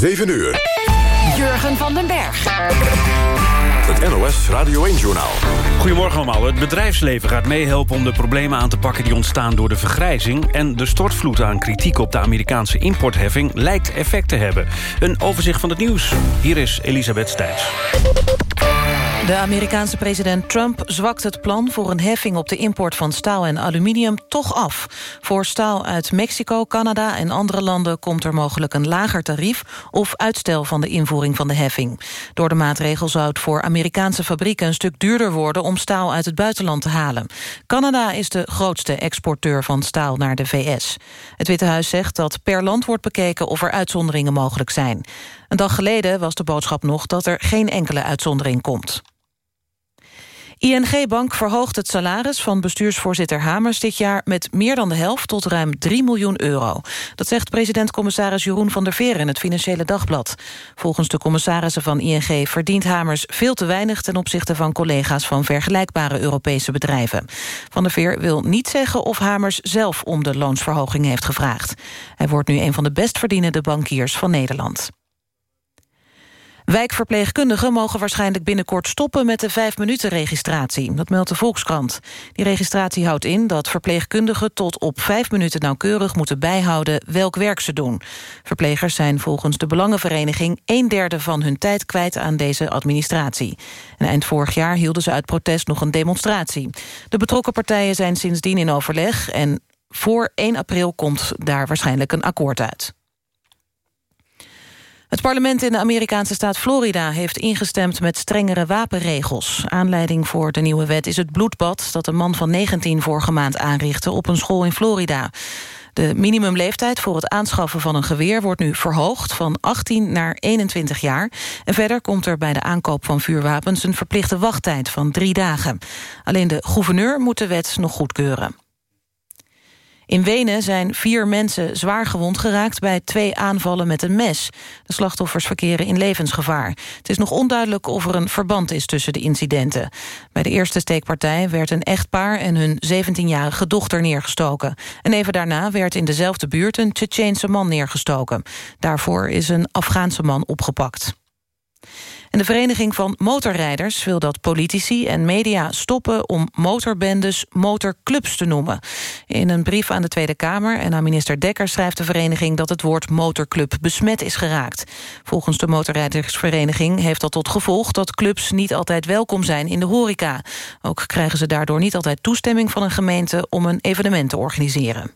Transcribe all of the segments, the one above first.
7 uur. Jurgen van den Berg. Het NOS Radio 1-journaal. Goedemorgen allemaal. Het bedrijfsleven gaat meehelpen om de problemen aan te pakken... die ontstaan door de vergrijzing. En de stortvloed aan kritiek op de Amerikaanse importheffing... lijkt effect te hebben. Een overzicht van het nieuws. Hier is Elisabeth Stijns. De Amerikaanse president Trump zwakt het plan voor een heffing op de import van staal en aluminium toch af. Voor staal uit Mexico, Canada en andere landen komt er mogelijk een lager tarief of uitstel van de invoering van de heffing. Door de maatregel zou het voor Amerikaanse fabrieken een stuk duurder worden om staal uit het buitenland te halen. Canada is de grootste exporteur van staal naar de VS. Het Witte Huis zegt dat per land wordt bekeken of er uitzonderingen mogelijk zijn. Een dag geleden was de boodschap nog dat er geen enkele uitzondering komt. ING Bank verhoogt het salaris van bestuursvoorzitter Hamers dit jaar met meer dan de helft tot ruim 3 miljoen euro. Dat zegt president-commissaris Jeroen van der Veer in het Financiële Dagblad. Volgens de commissarissen van ING verdient Hamers veel te weinig ten opzichte van collega's van vergelijkbare Europese bedrijven. Van der Veer wil niet zeggen of Hamers zelf om de loonsverhoging heeft gevraagd. Hij wordt nu een van de best verdienende bankiers van Nederland. Wijkverpleegkundigen mogen waarschijnlijk binnenkort stoppen met de 5-minuten-registratie. Dat meldt de Volkskrant. Die registratie houdt in dat verpleegkundigen tot op 5 minuten nauwkeurig moeten bijhouden welk werk ze doen. Verplegers zijn volgens de Belangenvereniging een derde van hun tijd kwijt aan deze administratie. En eind vorig jaar hielden ze uit protest nog een demonstratie. De betrokken partijen zijn sindsdien in overleg en voor 1 april komt daar waarschijnlijk een akkoord uit. Het parlement in de Amerikaanse staat Florida heeft ingestemd met strengere wapenregels. Aanleiding voor de nieuwe wet is het bloedbad dat een man van 19 vorige maand aanrichtte op een school in Florida. De minimumleeftijd voor het aanschaffen van een geweer wordt nu verhoogd van 18 naar 21 jaar. En verder komt er bij de aankoop van vuurwapens een verplichte wachttijd van drie dagen. Alleen de gouverneur moet de wet nog goedkeuren. In Wenen zijn vier mensen zwaar gewond geraakt... bij twee aanvallen met een mes. De slachtoffers verkeren in levensgevaar. Het is nog onduidelijk of er een verband is tussen de incidenten. Bij de eerste steekpartij werd een echtpaar... en hun 17-jarige dochter neergestoken. En even daarna werd in dezelfde buurt een Tsjetsjeense man neergestoken. Daarvoor is een Afghaanse man opgepakt. En de Vereniging van Motorrijders wil dat politici en media stoppen om motorbendes motorclubs te noemen. In een brief aan de Tweede Kamer en aan minister Dekker schrijft de vereniging dat het woord motorclub besmet is geraakt. Volgens de motorrijdersvereniging heeft dat tot gevolg dat clubs niet altijd welkom zijn in de horeca. Ook krijgen ze daardoor niet altijd toestemming van een gemeente om een evenement te organiseren.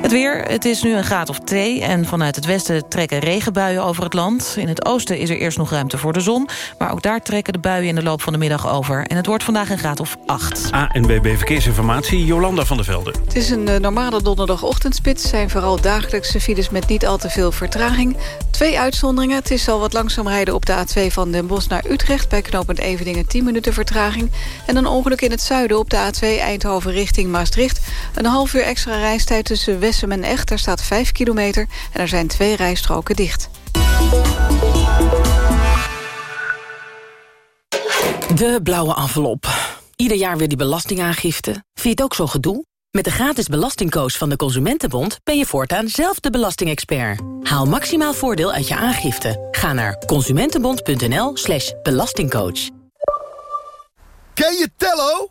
Het weer, het is nu een graad of twee en vanuit het westen trekken regenbuien over het land. In het oosten is er eerst nog ruimte voor de zon, maar ook daar trekken de buien in de loop van de middag over. En het wordt vandaag een graad of acht. ANWB Verkeersinformatie, Jolanda van der Velde. Het is een uh, normale donderdagochtendspits, zijn vooral dagelijkse files met niet al te veel vertraging. Twee uitzonderingen, het is al wat langzaam rijden op de A2 van Den Bosch naar Utrecht, bij knooppunt Eveningen 10 minuten vertraging. En een ongeluk in het zuiden op de A2 Eindhoven richting Maastricht. Een half uur extra reistijd tussen West Wessem en Echt. Daar staat 5 kilometer en er zijn twee rijstroken dicht. De blauwe envelop. Ieder jaar weer die belastingaangifte. Vind je het ook zo gedoe? Met de gratis belastingcoach van de Consumentenbond... ben je voortaan zelf de belastingexpert. Haal maximaal voordeel uit je aangifte. Ga naar consumentenbond.nl slash belastingcoach. Ken je Tello?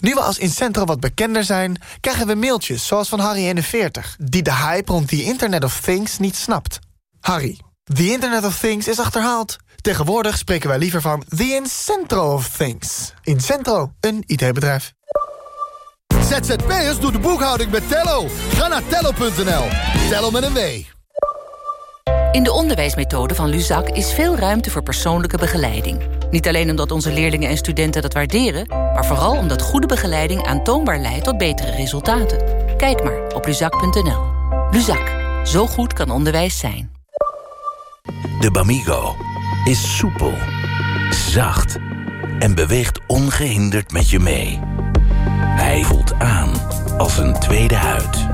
Nu we als Incentro wat bekender zijn, krijgen we mailtjes zoals van Harry41... die de hype rond the Internet of Things niet snapt. Harry, the Internet of Things is achterhaald. Tegenwoordig spreken wij liever van the Incentro of Things. Incentro, een IT-bedrijf. ZZP'ers doet de boekhouding met Tello. Ga naar tello.nl. Tello met een W. In de onderwijsmethode van Luzak is veel ruimte voor persoonlijke begeleiding. Niet alleen omdat onze leerlingen en studenten dat waarderen... maar vooral omdat goede begeleiding aantoonbaar leidt tot betere resultaten. Kijk maar op luzak.nl. Luzak. Zo goed kan onderwijs zijn. De Bamigo is soepel, zacht en beweegt ongehinderd met je mee. Hij voelt aan als een tweede huid.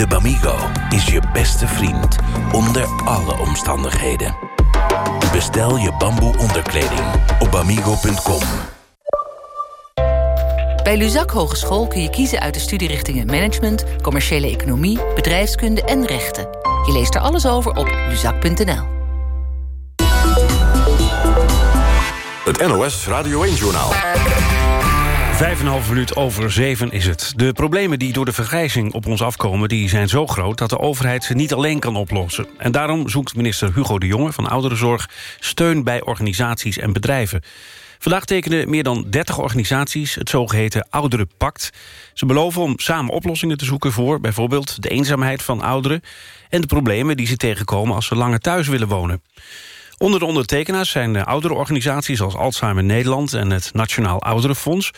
De Bamigo is je beste vriend onder alle omstandigheden. Bestel je bamboe onderkleding op bamigo.com. Bij Luzak Hogeschool kun je kiezen uit de studierichtingen Management, Commerciële Economie, Bedrijfskunde en Rechten. Je leest er alles over op luzak.nl. Het NOS Radio 1-journaal. Vijf en een half minuut over zeven is het. De problemen die door de vergrijzing op ons afkomen... die zijn zo groot dat de overheid ze niet alleen kan oplossen. En daarom zoekt minister Hugo de Jonge van Ouderenzorg... steun bij organisaties en bedrijven. Vandaag tekenen meer dan 30 organisaties het zogeheten Ouderenpact. Ze beloven om samen oplossingen te zoeken voor... bijvoorbeeld de eenzaamheid van ouderen... en de problemen die ze tegenkomen als ze langer thuis willen wonen. Onder de ondertekenaars zijn oudere organisaties als Alzheimer Nederland en het Nationaal Ouderenfonds.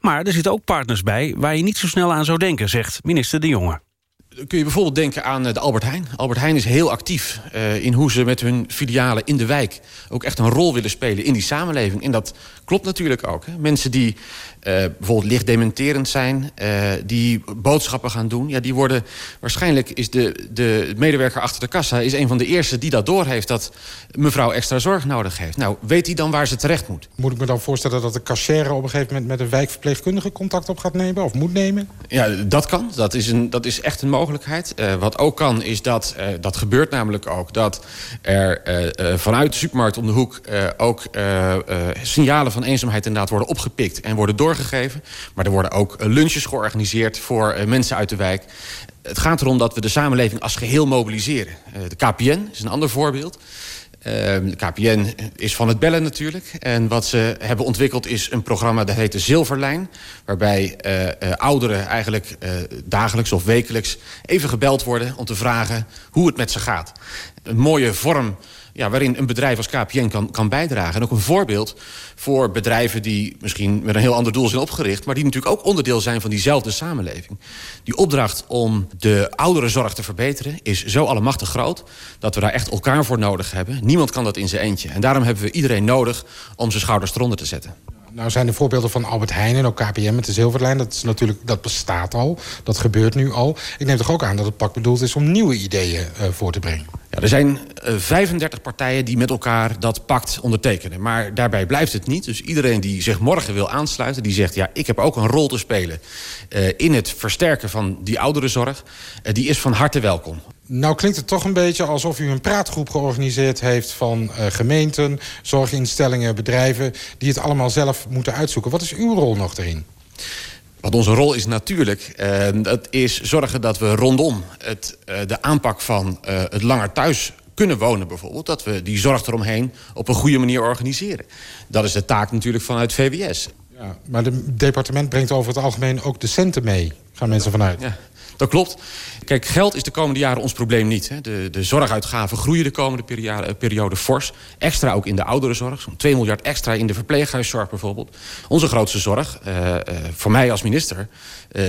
Maar er zitten ook partners bij waar je niet zo snel aan zou denken, zegt minister De Jonge kun je bijvoorbeeld denken aan de Albert Heijn. Albert Heijn is heel actief uh, in hoe ze met hun filialen in de wijk... ook echt een rol willen spelen in die samenleving. En dat klopt natuurlijk ook. Hè. Mensen die uh, bijvoorbeeld licht dementerend zijn... Uh, die boodschappen gaan doen... Ja, die worden waarschijnlijk is de, de medewerker achter de kassa... is een van de eerste die dat doorheeft... dat mevrouw extra zorg nodig heeft. Nou, weet hij dan waar ze terecht moet? Moet ik me dan voorstellen dat de cashier op een gegeven moment... met een wijkverpleegkundige contact op gaat nemen? Of moet nemen? Ja, dat kan. Dat is, een, dat is echt een mogelijkheid. Uh, wat ook kan, is dat... Dat gebeurt namelijk ook... dat er vanuit de supermarkt om de hoek... ook signalen van eenzaamheid inderdaad worden opgepikt... en worden doorgegeven. Maar er worden ook lunches georganiseerd voor mensen uit de wijk. Het gaat erom dat we de samenleving als geheel mobiliseren. de KPN is een ander voorbeeld. De KPN is van het bellen natuurlijk. En wat ze hebben ontwikkeld is een programma dat heet de Zilverlijn. Waarbij ouderen eigenlijk dagelijks of wekelijks even gebeld worden... om te vragen hoe het met ze gaat. Een mooie vorm ja, waarin een bedrijf als KPN kan, kan bijdragen. En ook een voorbeeld voor bedrijven die misschien met een heel ander doel zijn opgericht... maar die natuurlijk ook onderdeel zijn van diezelfde samenleving. Die opdracht om de ouderenzorg te verbeteren is zo allemachtig groot... dat we daar echt elkaar voor nodig hebben. Niemand kan dat in zijn eentje. En daarom hebben we iedereen nodig om zijn schouders eronder te zetten. Nou zijn de voorbeelden van Albert Heijn en ook KPM met de zilverlijn... dat, is natuurlijk, dat bestaat al, dat gebeurt nu al. Ik neem toch ook aan dat het pak bedoeld is om nieuwe ideeën uh, voor te brengen. Ja, er zijn uh, 35 partijen die met elkaar dat pact ondertekenen. Maar daarbij blijft het niet. Dus iedereen die zich morgen wil aansluiten... die zegt, ja, ik heb ook een rol te spelen... Uh, in het versterken van die ouderenzorg... Uh, die is van harte welkom. Nou klinkt het toch een beetje alsof u een praatgroep georganiseerd heeft... van gemeenten, zorginstellingen, bedrijven... die het allemaal zelf moeten uitzoeken. Wat is uw rol nog erin? Wat onze rol is natuurlijk, uh, dat is zorgen dat we rondom het, uh, de aanpak van uh, het langer thuis kunnen wonen bijvoorbeeld... dat we die zorg eromheen op een goede manier organiseren. Dat is de taak natuurlijk vanuit VWS. Ja, maar het departement brengt over het algemeen ook de centen mee, gaan mensen vanuit. Ja. Dat klopt. Kijk, geld is de komende jaren ons probleem niet. Hè. De, de zorguitgaven groeien de komende periode, periode fors. Extra ook in de ouderenzorg. Zo'n 2 miljard extra in de verpleeghuiszorg bijvoorbeeld. Onze grootste zorg, uh, uh, voor mij als minister...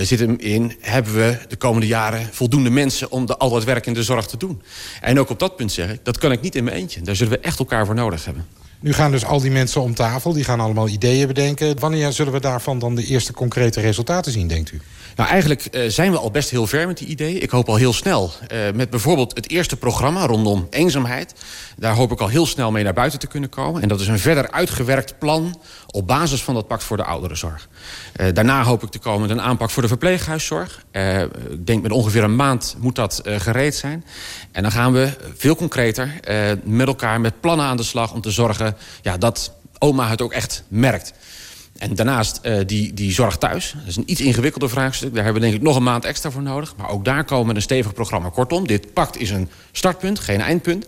Zit hem in, hebben we de komende jaren voldoende mensen... om de, al dat werk in de zorg te doen. En ook op dat punt zeg ik, dat kan ik niet in mijn eentje. Daar zullen we echt elkaar voor nodig hebben. Nu gaan dus al die mensen om tafel, die gaan allemaal ideeën bedenken. Wanneer zullen we daarvan dan de eerste concrete resultaten zien, denkt u? Nou, eigenlijk uh, zijn we al best heel ver met die ideeën. Ik hoop al heel snel uh, met bijvoorbeeld het eerste programma rondom eenzaamheid. Daar hoop ik al heel snel mee naar buiten te kunnen komen. En dat is een verder uitgewerkt plan op basis van dat pact voor de ouderenzorg. Uh, daarna hoop ik te komen met een aanpak voor de verpleeghuiszorg. ik denk met ongeveer een maand moet dat gereed zijn. En dan gaan we veel concreter met elkaar met plannen aan de slag... om te zorgen ja, dat oma het ook echt merkt. En daarnaast uh, die, die zorg thuis. Dat is een iets ingewikkelder vraagstuk. Daar hebben we denk ik nog een maand extra voor nodig. Maar ook daar komen we een stevig programma. Kortom, dit pact is een startpunt, geen eindpunt.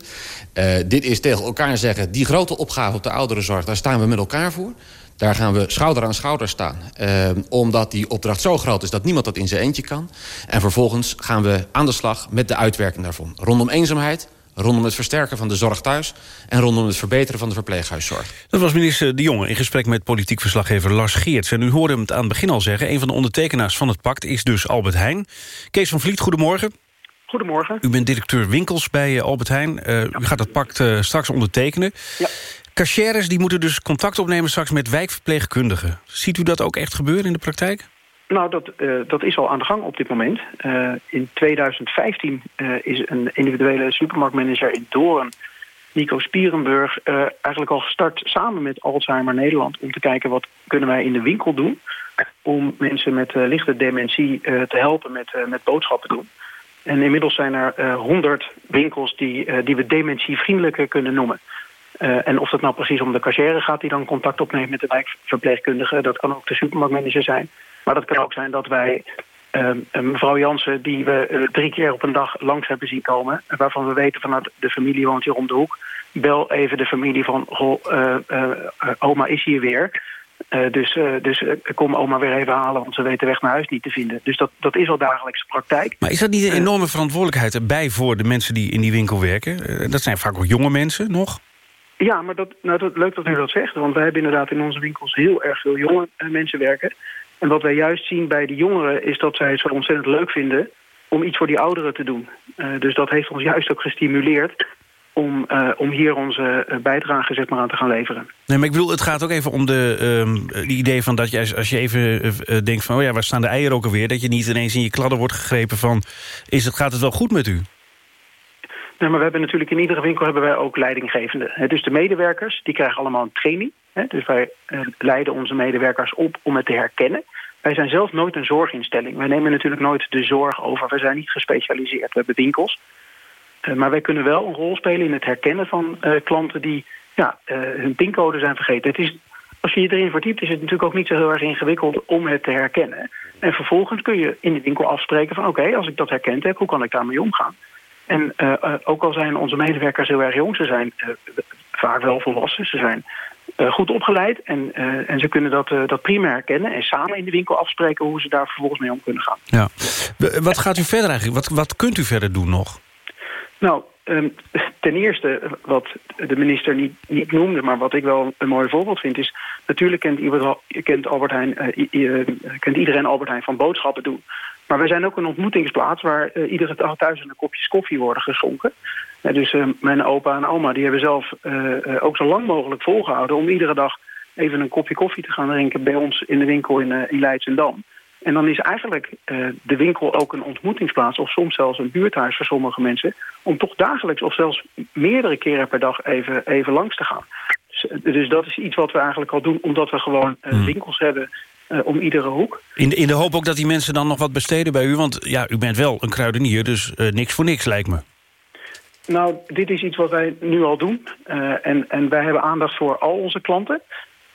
Uh, dit is tegen elkaar zeggen... die grote opgave op de ouderenzorg, daar staan we met elkaar voor. Daar gaan we schouder aan schouder staan. Uh, omdat die opdracht zo groot is dat niemand dat in zijn eentje kan. En vervolgens gaan we aan de slag met de uitwerking daarvan. Rondom eenzaamheid, rondom het versterken van de zorg thuis... en rondom het verbeteren van de verpleeghuiszorg. Dat was minister De Jonge in gesprek met politiek verslaggever Lars Geerts. En u hoorde hem het aan het begin al zeggen... een van de ondertekenaars van het pact is dus Albert Heijn. Kees van Vliet, goedemorgen. Goedemorgen. U bent directeur winkels bij Albert Heijn. Uh, ja. U gaat het pact uh, straks ondertekenen. Ja. Cachères die moeten dus contact opnemen straks met wijkverpleegkundigen. Ziet u dat ook echt gebeuren in de praktijk? Nou, dat, uh, dat is al aan de gang op dit moment. Uh, in 2015 uh, is een individuele supermarktmanager in Doorn... Nico Spierenburg, eigenlijk al gestart samen met Alzheimer Nederland... om te kijken wat kunnen wij in de winkel doen... om mensen met lichte dementie te helpen met, met boodschappen doen. En inmiddels zijn er honderd winkels die, die we dementievriendelijker kunnen noemen... En of dat nou precies om de cashier gaat die dan contact opneemt met de wijkverpleegkundige, dat kan ook de supermarktmanager zijn. Maar dat kan ook zijn dat wij uh, mevrouw Jansen, die we uh, drie keer op een dag langs hebben zien komen, waarvan we weten van de familie woont hier om de hoek, bel even de familie van goh, oma is hier weer. dus dus kom oma weer even halen, want ze weten weg naar huis niet te vinden. Dus dat, dat is al dagelijkse praktijk. Maar is dat niet een enorme verantwoordelijkheid erbij voor de mensen die in die winkel werken? dat zijn vaak ook jonge mensen nog? Ja, maar dat, nou, dat, leuk dat u dat zegt. Want wij hebben inderdaad in onze winkels heel erg veel jonge mensen werken. En wat wij juist zien bij de jongeren is dat zij het zo ontzettend leuk vinden om iets voor die ouderen te doen. Uh, dus dat heeft ons juist ook gestimuleerd om, uh, om hier onze bijdrage zeg maar, aan te gaan leveren. Nee, maar ik bedoel, het gaat ook even om de, um, die idee van dat je als je even uh, denkt van... oh ja, waar staan de eieren ook alweer? Dat je niet ineens in je kladden wordt gegrepen van... Is het, gaat het wel goed met u? Nee, maar we hebben natuurlijk in iedere winkel hebben wij ook leidinggevenden. Dus de medewerkers die krijgen allemaal een training. Dus wij eh, leiden onze medewerkers op om het te herkennen. Wij zijn zelf nooit een zorginstelling. Wij nemen natuurlijk nooit de zorg over. We zijn niet gespecialiseerd. We hebben winkels. Uh, maar wij kunnen wel een rol spelen in het herkennen van uh, klanten die ja, hun pincode zijn vergeten. Het is, als je je erin verdiept is het natuurlijk ook niet zo heel erg ingewikkeld om het te herkennen. En vervolgens kun je in de winkel afspreken van oké, als ik dat herkend heb, hoe kan ik daarmee omgaan? En ook al zijn onze medewerkers heel erg jong, ze zijn vaak wel volwassen, ze zijn goed opgeleid en, en ze kunnen dat, dat prima herkennen en samen in de winkel afspreken hoe ze daar vervolgens mee om kunnen gaan. Ja. Wat gaat u verder eigenlijk? Wat, wat kunt u verder doen nog? Nou, um, ten eerste, wat de minister niet, niet noemde, maar wat ik wel een mooi voorbeeld vind, is natuurlijk kent, kent, Albert Heijn, kent iedereen Albert Heijn van boodschappen doen. Maar wij zijn ook een ontmoetingsplaats waar uh, iedere duizenden kopjes koffie worden geschonken. Uh, dus uh, mijn opa en oma die hebben zelf ook zo lang mogelijk volgehouden... om iedere dag even een kopje koffie te gaan drinken bij ons in de winkel in, in Leidsendam. En dan is eigenlijk de winkel ook een ontmoetingsplaats... of soms zelfs een buurthuis voor sommige mensen... om toch dagelijks of zelfs meerdere keren per dag even, even langs te gaan. Dus, dus dat is iets wat we eigenlijk al doen... omdat we gewoon hmm. winkels hebben om iedere hoek. In de, in de hoop ook dat die mensen dan nog wat besteden bij u? Want ja, u bent wel een kruidenier, dus uh, niks voor niks lijkt me. Nou, dit is iets wat wij nu al doen. Uh, en, en wij hebben aandacht voor al onze klanten.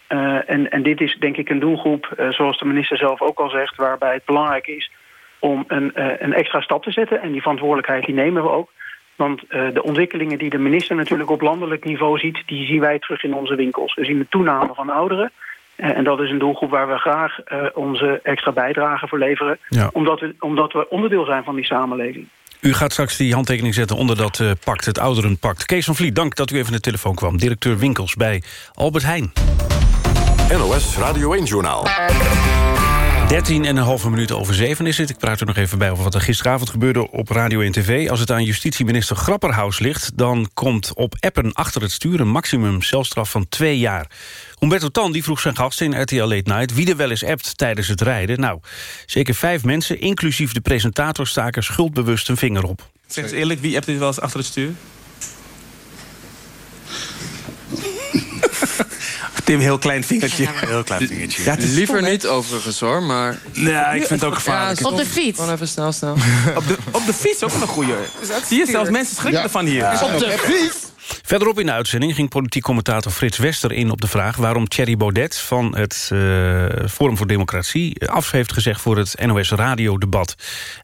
en, en dit is denk ik een doelgroep, zoals de minister zelf ook al zegt... waarbij het belangrijk is om een, een extra stap te zetten. En die verantwoordelijkheid die nemen we ook. Want de ontwikkelingen die de minister natuurlijk op landelijk niveau ziet... die zien wij terug in onze winkels. We zien de toename van ouderen... Eh, en dat is een doelgroep waar we graag uh, onze extra bijdrage voor leveren. Ja. Omdat, we, omdat we onderdeel zijn van die samenleving. U gaat straks die handtekening zetten onder dat uh, pact, het ouderenpact. Kees van Vliet, dank dat u even in de telefoon kwam. Directeur winkels bij Albert Heijn. NOS Radio 1-journaal. 13 en een minuut over zeven is het. Ik praat er nog even bij over wat er gisteravond gebeurde op Radio en TV. Als het aan justitieminister Grapperhaus ligt... dan komt op appen achter het stuur een maximum celstraf van twee jaar. Humberto Tan die vroeg zijn gast in RTL Late Night... wie er wel eens appt tijdens het rijden. Nou, zeker vijf mensen, inclusief de presentator... staken schuldbewust een vinger op. Zeg eens eerlijk, wie appt dit wel eens achter het stuur? Tim, heel klein vingertje. Heel klein vingertje. Ja, Liever niet overigens hoor, maar... Nee, ik vind het ook gevaarlijk. op de fiets. Gewoon even snel, snel. op, de, op de fiets ook wel een goeie. Zie je, zelfs mensen schrikken ervan hier. Ja. Op de fiets. Verderop in de uitzending ging politiek commentator Frits Wester in op de vraag... waarom Thierry Baudet van het uh, Forum voor Democratie af heeft gezegd... voor het NOS-radiodebat.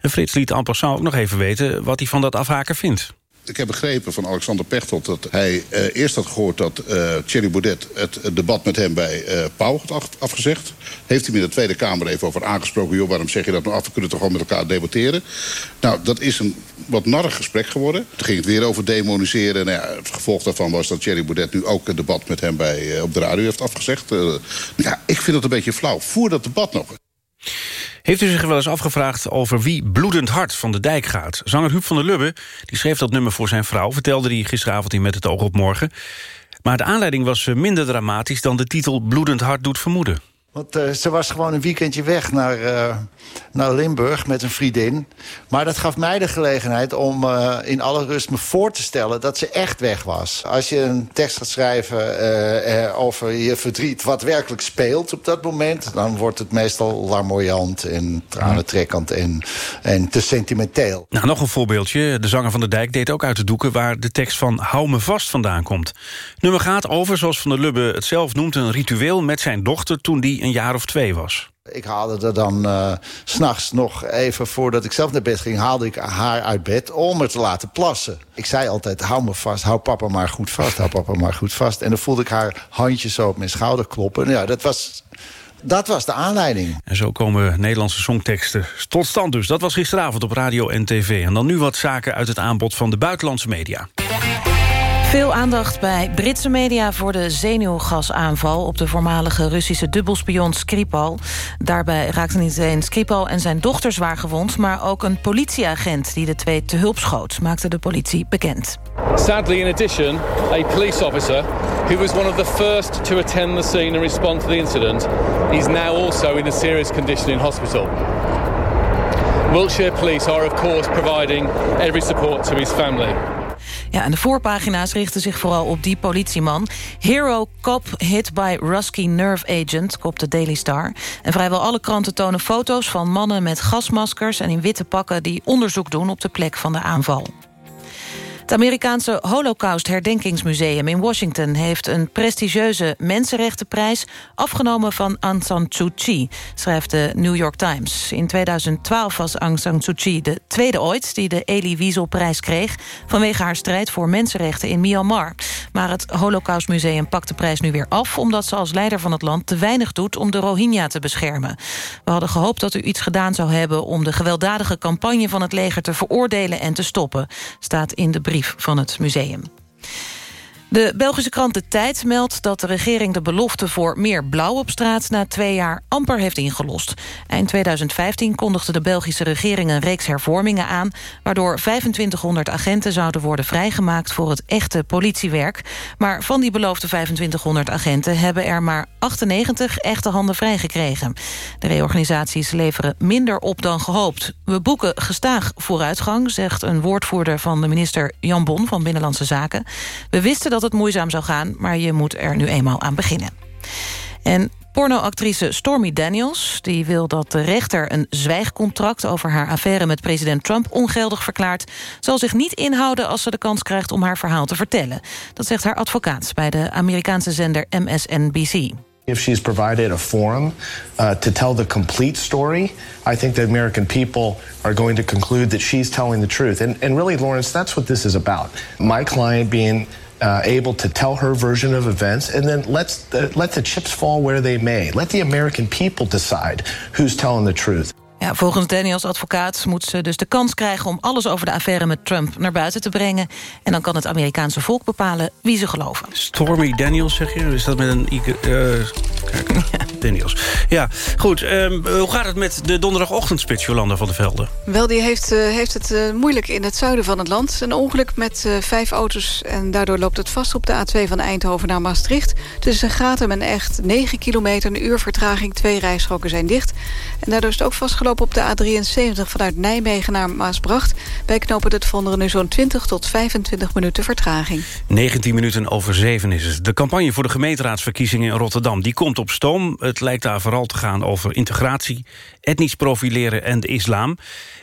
En Frits liet en passant ook nog even weten wat hij van dat afhaken vindt. Ik heb begrepen van Alexander Pechtold dat hij uh, eerst had gehoord... dat uh, Thierry Baudet het, debat met hem bij uh, Pauw had af, afgezegd. Heeft hij me in de Tweede Kamer even over aangesproken... joh, waarom zeg je dat nou af? We kunnen toch gewoon met elkaar debatteren? Nou, dat is een wat narrig gesprek geworden. Toen ging het weer over demoniseren. Nou ja, het gevolg daarvan was dat Thierry Baudet nu ook het debat met hem bij, op de radio heeft afgezegd. ja, ik vind dat een beetje flauw. Voer dat debat nog. Heeft u zich wel eens afgevraagd over wie bloedend hart van de dijk gaat? Zanger Huub van der Lubbe die schreef dat nummer voor zijn vrouw... vertelde hij gisteravond in Met het oog op morgen. Maar de aanleiding was eh, minder dramatisch... dan de titel Bloedend Hart doet vermoeden. Want uh, ze was gewoon een weekendje weg naar, uh, naar Limburg met een vriendin. Maar dat gaf mij de gelegenheid om uh, in alle rust me voor te stellen... dat ze echt weg was. Als je een tekst gaat schrijven over je verdriet... wat werkelijk speelt op dat moment... dan wordt het meestal larmoyant en tranentrekkend en, en te sentimenteel. Nou, nog een voorbeeldje. De zanger van de Dijk deed ook uit de doeken... waar de tekst van Hou me vast vandaan komt. Het nummer gaat over, zoals Van der Lubbe het zelf noemt... een ritueel met zijn dochter toen die een jaar of twee was. Ik haalde er dan uh, s'nachts nog even voordat ik zelf naar bed ging... haalde ik haar uit bed om me te laten plassen. Ik zei altijd, hou me vast, hou papa maar goed vast, hou papa maar goed vast. En dan voelde ik haar handjes zo op mijn schouder kloppen. Ja, dat was, dat was de aanleiding. En zo komen Nederlandse songteksten tot stand dus. Dat was gisteravond op radio en tv. En dan nu wat zaken uit het aanbod van de buitenlandse media. Veel aandacht bij Britse media voor de zenuwgasaanval... op de voormalige Russische dubbelspion Skripal. Daarbij raakten niet alleen Skripal en zijn dochter zwaar gewond... maar ook een politieagent die de twee te hulp schoot... maakte de politie bekend. Sadly, in addition, a police officer... who was one of the first to attend the scene and respond to the incident... is now also in a serious condition in hospital. Wiltshire Police are of course providing every support to his family. Ja, en de voorpagina's richten zich vooral op die politieman. Hero cop hit by Rusky Nerve Agent, kopt de Daily Star. En vrijwel alle kranten tonen foto's van mannen met gasmaskers... en in witte pakken die onderzoek doen op de plek van de aanval. Het Amerikaanse Holocaust-herdenkingsmuseum in Washington... heeft een prestigieuze mensenrechtenprijs afgenomen van Aung San Suu Kyi... schrijft de New York Times. In 2012 was Aung San Suu Kyi de tweede ooit... die de Elie Wiesel-prijs kreeg... vanwege haar strijd voor mensenrechten in Myanmar. Maar het Holocaustmuseum pakt de prijs nu weer af... omdat ze als leider van het land te weinig doet om de Rohingya te beschermen. We hadden gehoopt dat u iets gedaan zou hebben... om de gewelddadige campagne van het leger te veroordelen en te stoppen... staat in de brief van het museum. De Belgische krant De Tijd meldt dat de regering de belofte voor meer blauw op straat na twee jaar amper heeft ingelost. Eind 2015 kondigde de Belgische regering een reeks hervormingen aan, waardoor 2500 agenten zouden worden vrijgemaakt voor het echte politiewerk. Maar van die beloofde 2500 agenten hebben er maar 98 echte handen vrijgekregen. De reorganisaties leveren minder op dan gehoopt. We boeken gestaag vooruitgang, zegt een woordvoerder van de minister Jan Bon van Binnenlandse Zaken. We wisten dat het moeizaam zou gaan, maar je moet er nu eenmaal aan beginnen. En pornoactrice Stormy Daniels die wil dat de rechter een zwijgcontract... over haar affaire met president Trump ongeldig verklaart... zal zich niet inhouden als ze de kans krijgt om haar verhaal te vertellen. Dat zegt haar advocaat bij de Amerikaanse zender MSNBC. If she's provided a forum uh, to tell the complete story, I think the American people are going to conclude that she's telling the truth. And, and really, Lawrence, that's what this is about. My client being uh, able to tell her version of events, and then let's uh, let the chips fall where they may. Let the American people decide who's telling the truth. Ja, volgens Daniels advocaat moet ze dus de kans krijgen... om alles over de affaire met Trump naar buiten te brengen. En dan kan het Amerikaanse volk bepalen wie ze geloven. Stormy Daniels, zeg je? Is dat met een... Uh, kijk, Daniels. Ja, goed. Um, hoe gaat het met de donderdagochtendspits, Jolanda van der Velde? Wel, die heeft, uh, heeft het uh, moeilijk in het zuiden van het land. Een ongeluk met uh, vijf auto's en daardoor loopt het vast op de A2 van Eindhoven naar Maastricht. Tussen Gatum en Echt 9 kilometer, een uur vertraging. Twee rijstroken zijn dicht. En daardoor is het ook vastgelopen op de A73 vanuit Nijmegen naar Maasbracht. Bij knopen het Vonderen nu zo'n 20 tot 25 minuten vertraging. 19 minuten over 7 is het. De campagne voor de gemeenteraadsverkiezingen in Rotterdam... die komt op stoom. Het lijkt daar vooral te gaan over integratie, etnisch profileren en de islam.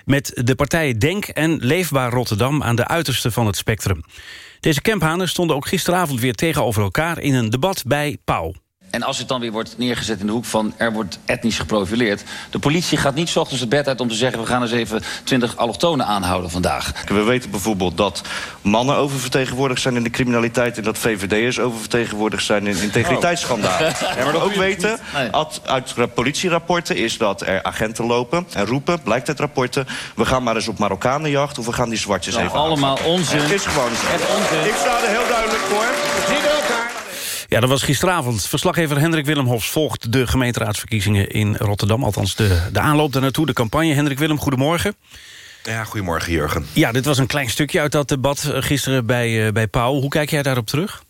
Met de partijen Denk en Leefbaar Rotterdam aan de uiterste van het spectrum. Deze camphanen stonden ook gisteravond weer tegenover elkaar... in een debat bij Pauw. En als het dan weer wordt neergezet in de hoek van er wordt etnisch geprofileerd... de politie gaat niet ochtends het bed uit om te zeggen... we gaan eens even 20 allochtonen aanhouden vandaag. We weten bijvoorbeeld dat mannen oververtegenwoordigd zijn in de criminaliteit... en dat VVD'ers oververtegenwoordigd zijn in integriteitsschandalen. Oh. En wat we ook weten uit, uit politierapporten is dat er agenten lopen en roepen... blijkt uit rapporten, we gaan maar eens op Marokkanenjacht... of we gaan die zwartjes Nou, even allemaal aanvallen. onzin. Het is gewoon zo. Onzin. Ik sta er heel duidelijk voor. Ja, dat was gisteravond. Verslaggever Hendrik Willem Hofs volgt de gemeenteraadsverkiezingen in Rotterdam. Althans, de, de aanloop daar naartoe, de campagne. Hendrik Willem, goedemorgen. Ja, goedemorgen Jurgen. Ja, dit was een klein stukje uit dat debat eh, gisteren bij, uh, bij Pauw. Hoe kijk jij daarop terug?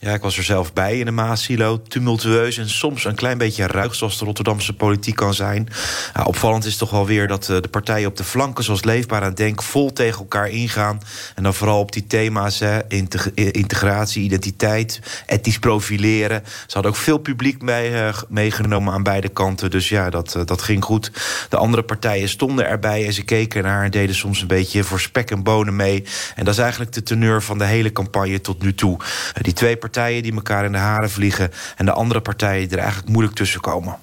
Ja, ik was er zelf bij in de Maasilo. Tumultueus en soms een klein beetje ruig, zoals de Rotterdamse politiek kan zijn. Ja, opvallend is toch wel weer dat uh, de partijen op de flanken... zoals Leefbaar en Denk vol tegen elkaar ingaan. En dan vooral op die thema's, hè, integ integratie, identiteit... ethisch profileren. Ze hadden ook veel publiek mee, uh, meegenomen aan beide kanten. Dus ja, dat, dat ging goed. De andere partijen stonden erbij en ze keken naar... en deden soms een beetje voor spek en bonen mee. En dat is eigenlijk de teneur van de hele campagne tot nu toe. die twee partijen die elkaar in de haren vliegen... en de andere partijen die er eigenlijk moeilijk tussen komen.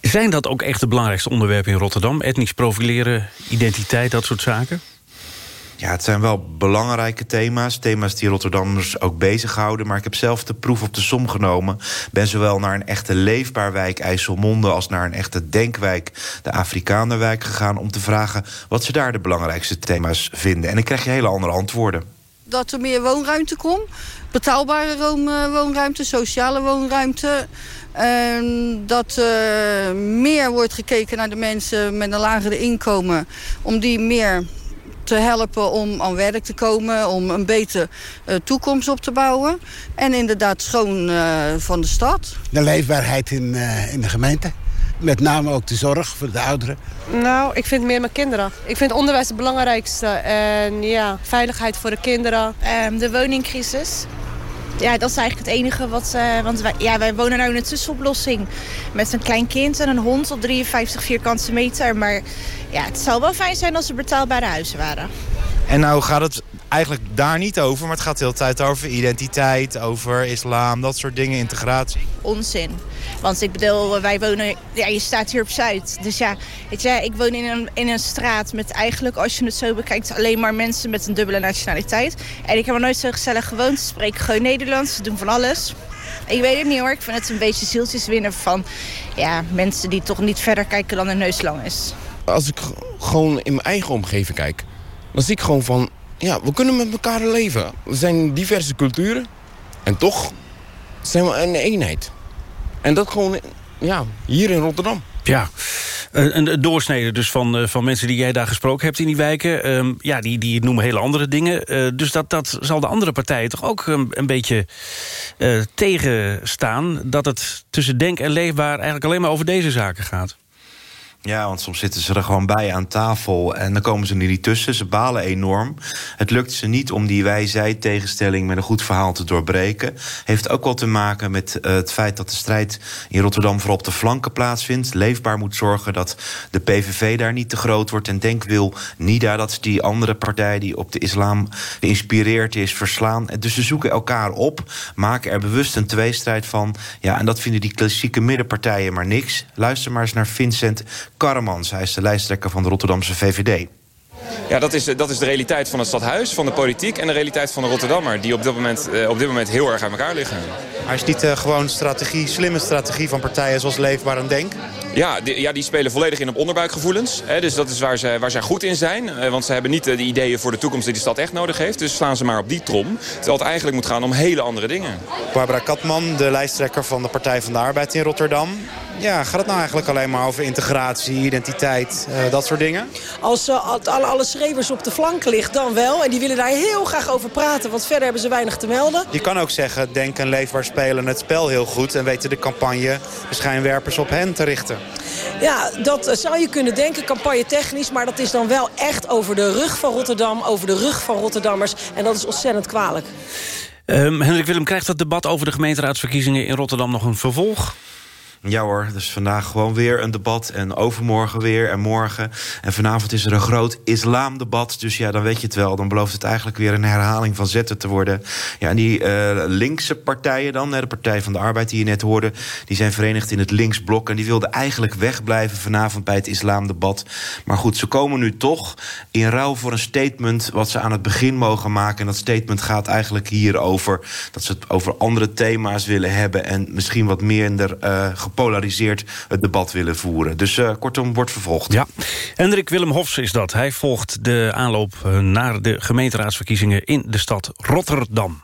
Zijn dat ook echt de belangrijkste onderwerpen in Rotterdam? Etnisch profileren, identiteit, dat soort zaken? Ja, het zijn wel belangrijke thema's. Thema's die Rotterdammers ook bezighouden. Maar ik heb zelf de proef op de som genomen. Ben zowel naar een echte leefbaar wijk IJsselmonde... als naar een echte denkwijk, de Afrikanerwijk gegaan... om te vragen wat ze daar de belangrijkste thema's vinden. En ik krijg je hele andere antwoorden. Dat er meer woonruimte komt. Betaalbare woonruimte, sociale woonruimte... En dat uh, meer wordt gekeken naar de mensen met een lagere inkomen... om die meer te helpen om aan werk te komen... om een betere uh, toekomst op te bouwen. En inderdaad schoon van de stad. De leefbaarheid in, in de gemeente. Met name ook de zorg voor de ouderen. Nou, ik vind meer mijn kinderen. Ik vind onderwijs het belangrijkste. En ja, veiligheid voor de kinderen. Um, de woningcrisis ja, dat is eigenlijk het enige wat... Uh, want wij, ja, wij wonen nu in een tussenoplossing. Met een klein kind en een hond op 53 vierkante meter. Maar ja, het zou wel fijn zijn als er betaalbare huizen waren. En nou gaat het eigenlijk daar niet over, maar het gaat de hele tijd over identiteit, over islam, dat soort dingen, integratie. Onzin. Want ik bedoel, wij wonen, ja, je staat hier op Zuid. Dus ja, weet je, ik woon in een, in een straat met eigenlijk, als je het zo bekijkt, alleen maar mensen met een dubbele nationaliteit. En ik heb er nooit zo gezellig gewoond. Ze spreken gewoon Nederlands, ze doen van alles. Ik weet het niet hoor, ik vind het een beetje zieltjes winnen van ja, mensen die toch niet verder kijken dan hun neus lang is. Als ik gewoon in mijn eigen omgeving kijk, dan zie ik gewoon van... ja, we kunnen met elkaar leven. Er zijn diverse culturen. En toch zijn we een eenheid. En dat gewoon ja, hier in Rotterdam. Ja, een doorsnede dus van, van mensen die jij daar gesproken hebt in die wijken. Um, ja, die, die noemen hele andere dingen. Uh, dus dat, dat zal de andere partijen toch ook een, een beetje tegenstaan... dat het tussen denk en leefbaar eigenlijk alleen maar over deze zaken gaat. Ja, want soms zitten ze er gewoon bij aan tafel en dan komen ze er niet tussen. Ze balen enorm. Het lukt ze niet om die wij-zij-tegenstelling met een goed verhaal te doorbreken. Heeft ook wel te maken met uh, het feit dat de strijd in Rotterdam vooral op de flanken plaatsvindt. Leefbaar moet zorgen dat de PVV daar niet te groot wordt. En Denk wil NIDA, dat is die andere partij die op de islam geïnspireerd is, verslaan. Dus ze zoeken elkaar op, maken er bewust een tweestrijd van. Ja, en dat vinden die klassieke middenpartijen maar niks. Luister maar eens naar Vincent Karremans. Hij is de lijsttrekker van de Rotterdamse VVD. Ja, dat is, dat is de realiteit van het stadhuis, van de politiek... en de realiteit van de Rotterdammer... die op dit moment, op dit moment heel erg aan elkaar liggen. Maar is niet uh, gewoon strategie, slimme strategie van partijen zoals Leefbaar en Denk? Ja, die, ja, die spelen volledig in op onderbuikgevoelens. Hè, dus dat is waar zij, waar zij goed in zijn. Uh, want ze hebben niet uh, de ideeën voor de toekomst die de stad echt nodig heeft. Dus slaan ze maar op die trom. Terwijl het eigenlijk moet gaan om hele andere dingen. Barbara Katman, de lijsttrekker van de Partij van de Arbeid in Rotterdam. Ja, gaat het nou eigenlijk alleen maar over integratie, identiteit, uh, dat soort dingen? Als uh, alle, alle schrijvers op de flank ligt, dan wel. En die willen daar heel graag over praten, want verder hebben ze weinig te melden. Je kan ook zeggen, denk en leefbaar spelen het spel heel goed... en weten de campagne de schijnwerpers op hen te richten. Ja, dat zou je kunnen denken, campagne technisch. Maar dat is dan wel echt over de rug van Rotterdam, over de rug van Rotterdammers. En dat is ontzettend kwalijk. Um, Hendrik Willem, krijgt dat debat over de gemeenteraadsverkiezingen in Rotterdam nog een vervolg? Ja hoor, dus vandaag gewoon weer een debat en overmorgen weer en morgen. En vanavond is er een groot islamdebat, dus ja, dan weet je het wel. Dan belooft het eigenlijk weer een herhaling van zetten te worden. Ja, en die uh, linkse partijen dan, de Partij van de Arbeid die je net hoorde... die zijn verenigd in het linksblok en die wilden eigenlijk wegblijven vanavond bij het islamdebat. Maar goed, ze komen nu toch in ruil voor een statement... wat ze aan het begin mogen maken. En dat statement gaat eigenlijk hier over dat ze het over andere thema's willen hebben... en misschien wat minder... Uh, gepolariseerd het debat willen voeren. Dus uh, kortom, wordt vervolgd. Ja. Hendrik Willem Hofs is dat. Hij volgt de aanloop naar de gemeenteraadsverkiezingen in de stad Rotterdam.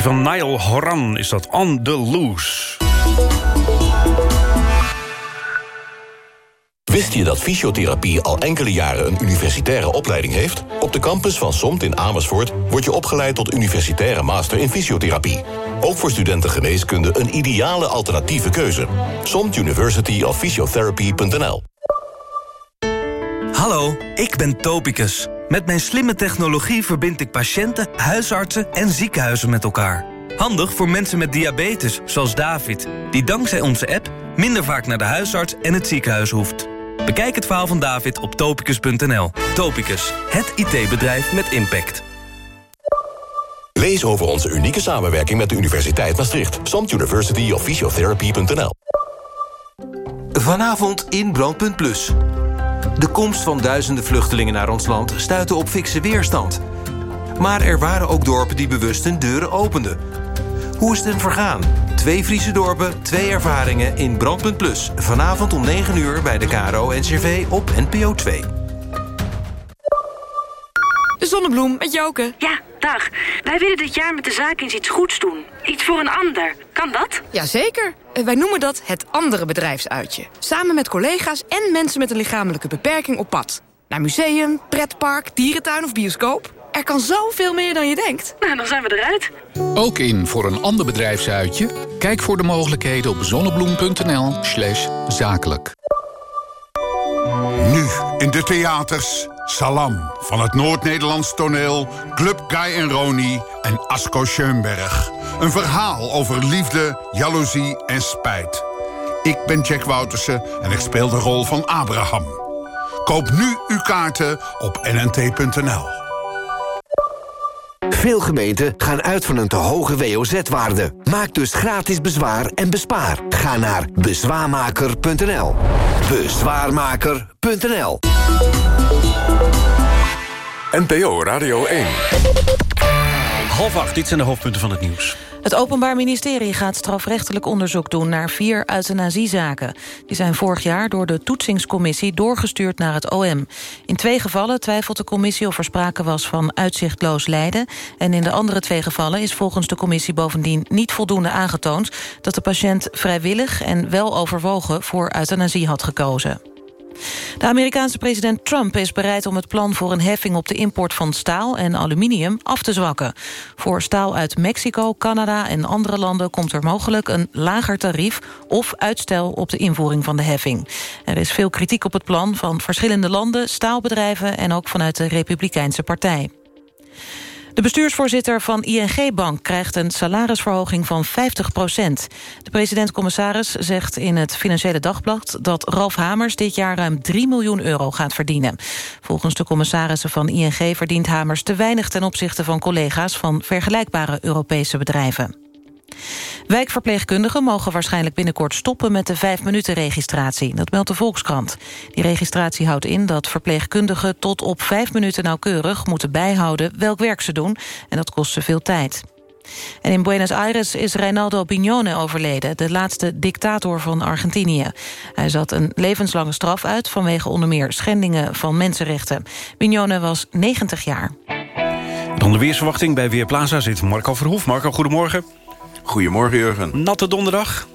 Van Niall Horan is dat On The Loose. Wist je dat fysiotherapie al enkele jaren een universitaire opleiding heeft? Op de campus van SOMT in Amersfoort word je opgeleid tot universitaire master in fysiotherapie. Ook voor studenten geneeskunde een ideale alternatieve keuze. SOMT University of Physiotherapy.nl Hallo, ik ben Topicus. Met mijn slimme technologie verbind ik patiënten, huisartsen en ziekenhuizen met elkaar. Handig voor mensen met diabetes, zoals David... die dankzij onze app minder vaak naar de huisarts en het ziekenhuis hoeft. Bekijk het verhaal van David op topicus.nl. Topicus, het IT-bedrijf met impact. Lees over onze unieke samenwerking met de Universiteit Maastricht. SOMT University of Physiotherapy.nl Vanavond in Brandpunt Plus. De komst van duizenden vluchtelingen naar ons land stuitte op fikse weerstand. Maar er waren ook dorpen die bewust hun deuren openden. Hoe is het hen vergaan? Twee Friese dorpen, twee ervaringen in Brandpunt Plus. Vanavond om 9 uur bij de KRO-NCRV op NPO 2. De zonnebloem met Joke. Ja, dag. Wij willen dit jaar met de zaak eens iets goeds doen. Iets voor een ander. Kan dat? Jazeker. Eh, Wij noemen dat het andere bedrijfsuitje. Samen met collega's en mensen met een lichamelijke beperking op pad. Naar museum, pretpark, dierentuin of bioscoop. Er kan zoveel meer dan je denkt. Nou, dan zijn we eruit. Ook in voor een ander bedrijfsuitje? Kijk voor de mogelijkheden op zonnebloem.nl slash zakelijk. Nu in de theaters Salam van het Noord-Nederlands toneel... Club Guy en Roni en Asko Schoenberg. Een verhaal over liefde, jaloezie en spijt. Ik ben Jack Woutersen en ik speel de rol van Abraham. Koop nu uw kaarten op nnt.nl. Veel gemeenten gaan uit van een te hoge WOZ-waarde. Maak dus gratis bezwaar en bespaar. Ga naar bezwaarmaker.nl. Bezwaarmaker.nl NPO Radio 1. Half acht, dit zijn de hoofdpunten van het nieuws. Het Openbaar Ministerie gaat strafrechtelijk onderzoek doen... naar vier euthanasiezaken. Die zijn vorig jaar door de toetsingscommissie doorgestuurd naar het OM. In twee gevallen twijfelt de commissie of er sprake was van uitzichtloos lijden... en in de andere twee gevallen is volgens de commissie bovendien niet voldoende aangetoond... dat de patiënt vrijwillig en wel overwogen voor euthanasie had gekozen. De Amerikaanse president Trump is bereid om het plan voor een heffing op de import van staal en aluminium af te zwakken. Voor staal uit Mexico, Canada en andere landen komt er mogelijk een lager tarief of uitstel op de invoering van de heffing. Er is veel kritiek op het plan van verschillende landen, staalbedrijven en ook vanuit de Republikeinse Partij. De bestuursvoorzitter van ING Bank krijgt een salarisverhoging van 50 procent. De president-commissaris zegt in het Financiële Dagblad... dat Ralf Hamers dit jaar ruim 3 miljoen euro gaat verdienen. Volgens de commissarissen van ING verdient Hamers te weinig... ten opzichte van collega's van vergelijkbare Europese bedrijven. Wijkverpleegkundigen mogen waarschijnlijk binnenkort stoppen met de 5-minuten-registratie. Dat meldt de Volkskrant. Die registratie houdt in dat verpleegkundigen tot op 5 minuten nauwkeurig moeten bijhouden welk werk ze doen. En dat kost ze veel tijd. En in Buenos Aires is Reinaldo Bignone overleden... de laatste dictator van Argentinië. Hij zat een levenslange straf uit... vanwege onder meer schendingen van mensenrechten. Bignone was 90 jaar. Dan de weersverwachting bij Weerplaza zit Marco Verhoef. Marco, goedemorgen. Goedemorgen, Jurgen. Natte donderdag?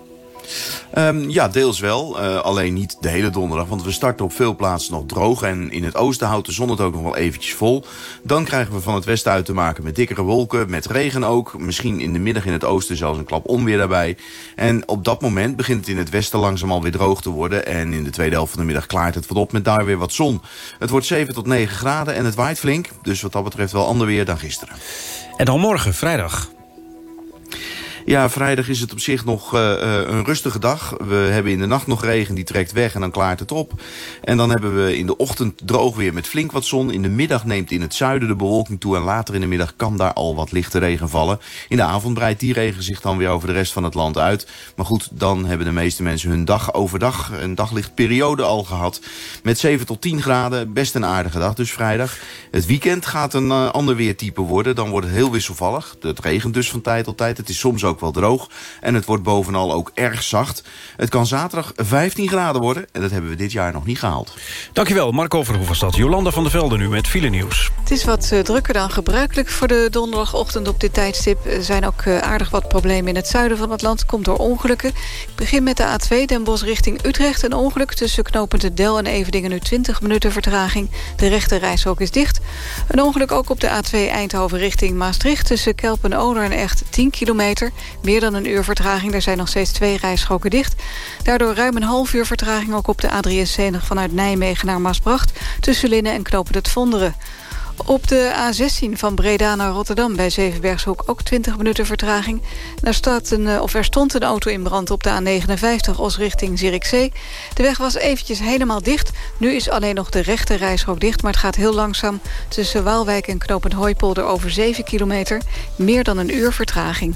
Um, ja, deels wel. Uh, alleen niet de hele donderdag, want we starten op veel plaatsen nog droog. En in het oosten houdt de zon het ook nog wel eventjes vol. Dan krijgen we van het westen uit te maken met dikkere wolken, met regen ook. Misschien in de middag in het oosten zelfs een klap onweer daarbij. En op dat moment begint het in het westen langzaam alweer droog te worden. En in de tweede helft van de middag klaart het wat op met daar weer wat zon. Het wordt 7 tot 9 graden en het waait flink. Dus wat dat betreft wel ander weer dan gisteren. En dan morgen, vrijdag. Ja, vrijdag is het op zich nog uh, een rustige dag. We hebben in de nacht nog regen, die trekt weg en dan klaart het op. En dan hebben we in de ochtend droog weer met flink wat zon. In de middag neemt in het zuiden de bewolking toe... en later in de middag kan daar al wat lichte regen vallen. In de avond breidt die regen zich dan weer over de rest van het land uit. Maar goed, dan hebben de meeste mensen hun dag overdag... een daglichtperiode al gehad. Met 7 tot 10 graden, best een aardige dag dus vrijdag. Het weekend gaat een uh, ander weertype worden. Dan wordt het heel wisselvallig. Het regent dus van tijd tot tijd. Het is soms ook ook wel droog. En het wordt bovenal ook erg zacht. Het kan zaterdag 15 graden worden. En dat hebben we dit jaar nog niet gehaald. Dankjewel, Marco Verhoevenstad. Jolanda van der Velde nu met file nieuws. Het is wat uh, drukker dan gebruikelijk voor de donderdagochtend op dit tijdstip. Er zijn ook uh, aardig wat problemen in het zuiden van het land. Komt door ongelukken. Ik begin met de A2 Den Bosch richting Utrecht. Een ongeluk tussen knooppunt de Del en Everdingen nu 20 minuten vertraging. De rechte reishok is dicht. Een ongeluk ook op de A2 Eindhoven richting Maastricht... tussen Kelpen en Oder en echt 10 kilometer. Meer dan een uur vertraging, er zijn nog steeds twee rijstroken dicht. Daardoor ruim een half uur vertraging ook op de A73 vanuit Nijmegen naar Maasbracht... tussen Linnen en Knopen het Vonderen. Op de A16 van Breda naar Rotterdam bij Zevenbergshoek ook 20 minuten vertraging. Daar staat een, of er stond een auto in brand op de A59 Os richting Zierikzee. De weg was eventjes helemaal dicht. Nu is alleen nog de rechte reisrook dicht, maar het gaat heel langzaam. Tussen Waalwijk en Knopend Hooipolder over 7 kilometer. Meer dan een uur vertraging.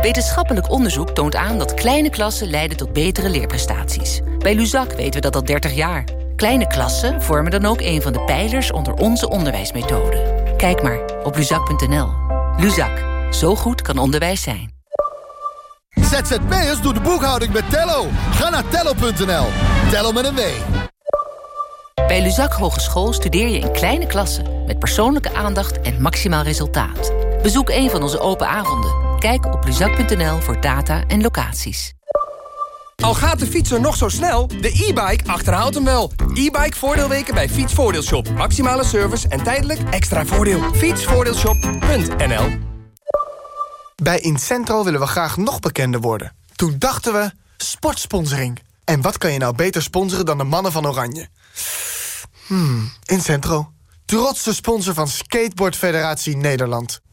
Wetenschappelijk onderzoek toont aan dat kleine klassen leiden tot betere leerprestaties. Bij Luzak weten we dat al 30 jaar. Kleine klassen vormen dan ook een van de pijlers onder onze onderwijsmethode. Kijk maar op luzak.nl. Luzak, zo goed kan onderwijs zijn. ZZP'ers doet de boekhouding met Tello. Ga naar tello.nl. Tello met een W. Bij Luzak Hogeschool studeer je in kleine klassen... met persoonlijke aandacht en maximaal resultaat. Bezoek een van onze open avonden. Kijk op luzak.nl voor data en locaties. Al gaat de fietser nog zo snel, de e-bike achterhaalt hem wel. E-bike voordeelweken bij Fietsvoordeelshop. Maximale service en tijdelijk extra voordeel. Fietsvoordeelshop.nl Bij Incentro willen we graag nog bekender worden. Toen dachten we, sportsponsoring. En wat kan je nou beter sponsoren dan de mannen van Oranje? Hmm, Incentro. Trotse sponsor van Skateboard Federatie Nederland.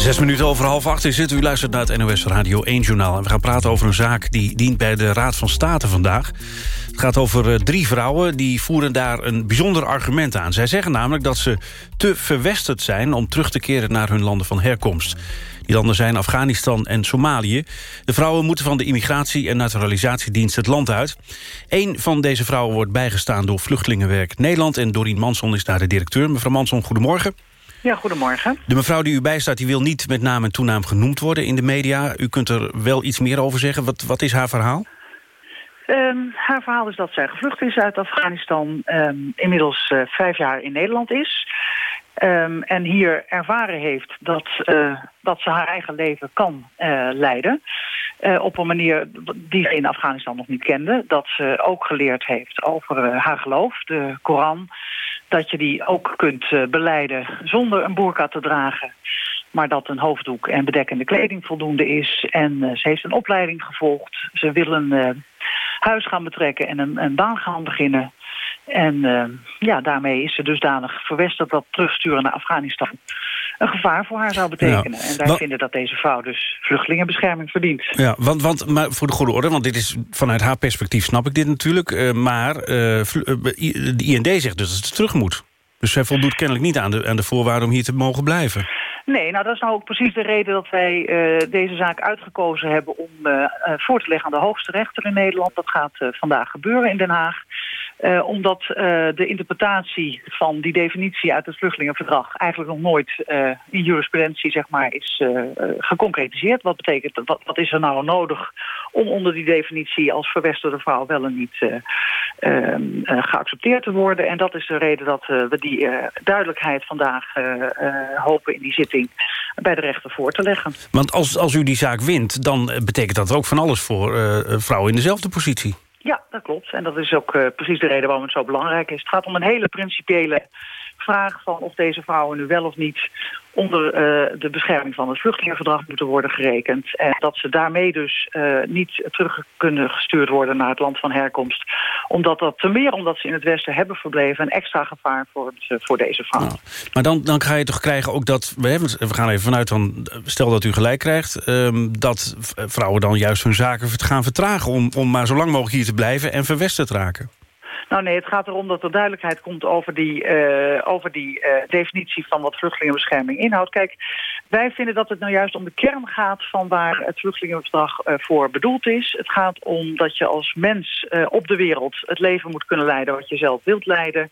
Zes minuten over half acht is het. U luistert naar het NOS Radio 1-journaal. En we gaan praten over een zaak die dient bij de Raad van State vandaag. Het gaat over eh, drie vrouwen die voeren daar een bijzonder argument aan. Zij zeggen namelijk dat ze te verwesterd zijn... om terug te keren naar hun landen van herkomst. Die landen zijn Afghanistan en Somalië. De vrouwen moeten van de Immigratie- en Naturalisatiedienst het land uit. Eén van deze vrouwen wordt bijgestaan door Vluchtelingenwerk Nederland... en Dorien Manson is daar de directeur. Mevrouw Manson, goedemorgen. Ja, goedemorgen. De mevrouw die u bijstaat, die wil niet met naam en toenaam genoemd worden in de media. U kunt er wel iets meer over zeggen. Wat, wat is haar verhaal? Ehm, haar verhaal is dat zij gevlucht is uit Afghanistan. ehm, inmiddels eh, vijf jaar in Nederland is. Ehm, en hier ervaren heeft dat, eh, dat ze haar eigen leven kan eh, leiden. Op een manier die ze in Afghanistan nog niet kende. Dat ze ook geleerd heeft over haar geloof, de Koran. Dat je die ook kunt eh, beleiden zonder een boerka te dragen. Maar dat een hoofddoek en bedekkende kleding voldoende is. En eh, ze heeft een opleiding gevolgd. Ze wil een eh, huis gaan betrekken en een, een baan gaan beginnen. En ja, daarmee is ze dusdanig verwesterd dat terugsturen naar Afghanistan een gevaar voor haar zou betekenen. Ja. En wij Wa- vinden dat deze vrouw dus vluchtelingenbescherming verdient. Ja, want, want maar voor de goede orde, want dit is vanuit haar perspectief snap ik dit natuurlijk. eh, maar I- de IND zegt dus dat ze terug moet. Dus zij voldoet kennelijk niet aan de, aan de voorwaarden om hier te mogen blijven. Nee, nou dat is nou ook precies de reden dat wij deze zaak uitgekozen hebben om eh, voor te leggen aan de hoogste rechter in Nederland. Dat gaat vandaag gebeuren in Den Haag. Eh, omdat eh, de interpretatie van die definitie uit het vluchtelingenverdrag eigenlijk nog nooit eh, in jurisprudentie zeg maar, is geconcretiseerd. Wat betekent? Wat, wat is er nou nodig om onder die definitie als verwesterde vrouw wel en niet eh, ehm, eh, geaccepteerd te worden? En dat is de reden dat we die duidelijkheid vandaag hopen in die zitting bij de rechter voor te leggen. Want als, als u die zaak wint, dan betekent dat ook van alles voor vrouwen in dezelfde positie. Ja, dat klopt. En dat is ook eh, precies de reden waarom het zo belangrijk is. Het gaat om een hele principiële vraag van of deze vrouwen nu wel of niet onder eh, de bescherming van het vluchtelingenverdrag moeten worden gerekend. En dat ze daarmee dus eh, niet terug kunnen gestuurd worden naar het land van herkomst. Omdat dat ten meer omdat ze in het Westen hebben verbleven een extra gevaar voor, het, eh, voor deze vrouwen. Maar dan, dan ga je toch krijgen ook dat... We, hebben, we gaan even vanuit van... Stel dat u gelijk krijgt... ehm, dat vrouwen dan juist hun zaken gaan vertragen... Om, om maar zo lang mogelijk hier te blijven en verwesterd te raken. Nou nee, het gaat erom dat er duidelijkheid komt over die, eh, over die eh, definitie van wat vluchtelingenbescherming inhoudt. Kijk, wij vinden dat het nou juist om de kern gaat van waar het vluchtelingenverdrag eh, voor bedoeld is. Het gaat om dat je als mens eh, op de wereld het leven moet kunnen leiden wat je zelf wilt leiden.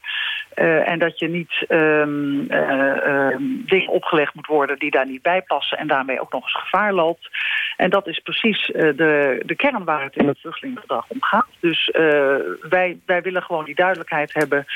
Eh, en dat je niet ehm, eh, ehm, dingen opgelegd moet worden die daar niet bij passen en daarmee ook nog eens gevaar loopt. En dat is precies de, de kern waar het in het vluchtelingenverdrag om gaat. Dus wij, wij willen gewoon die duidelijkheid hebben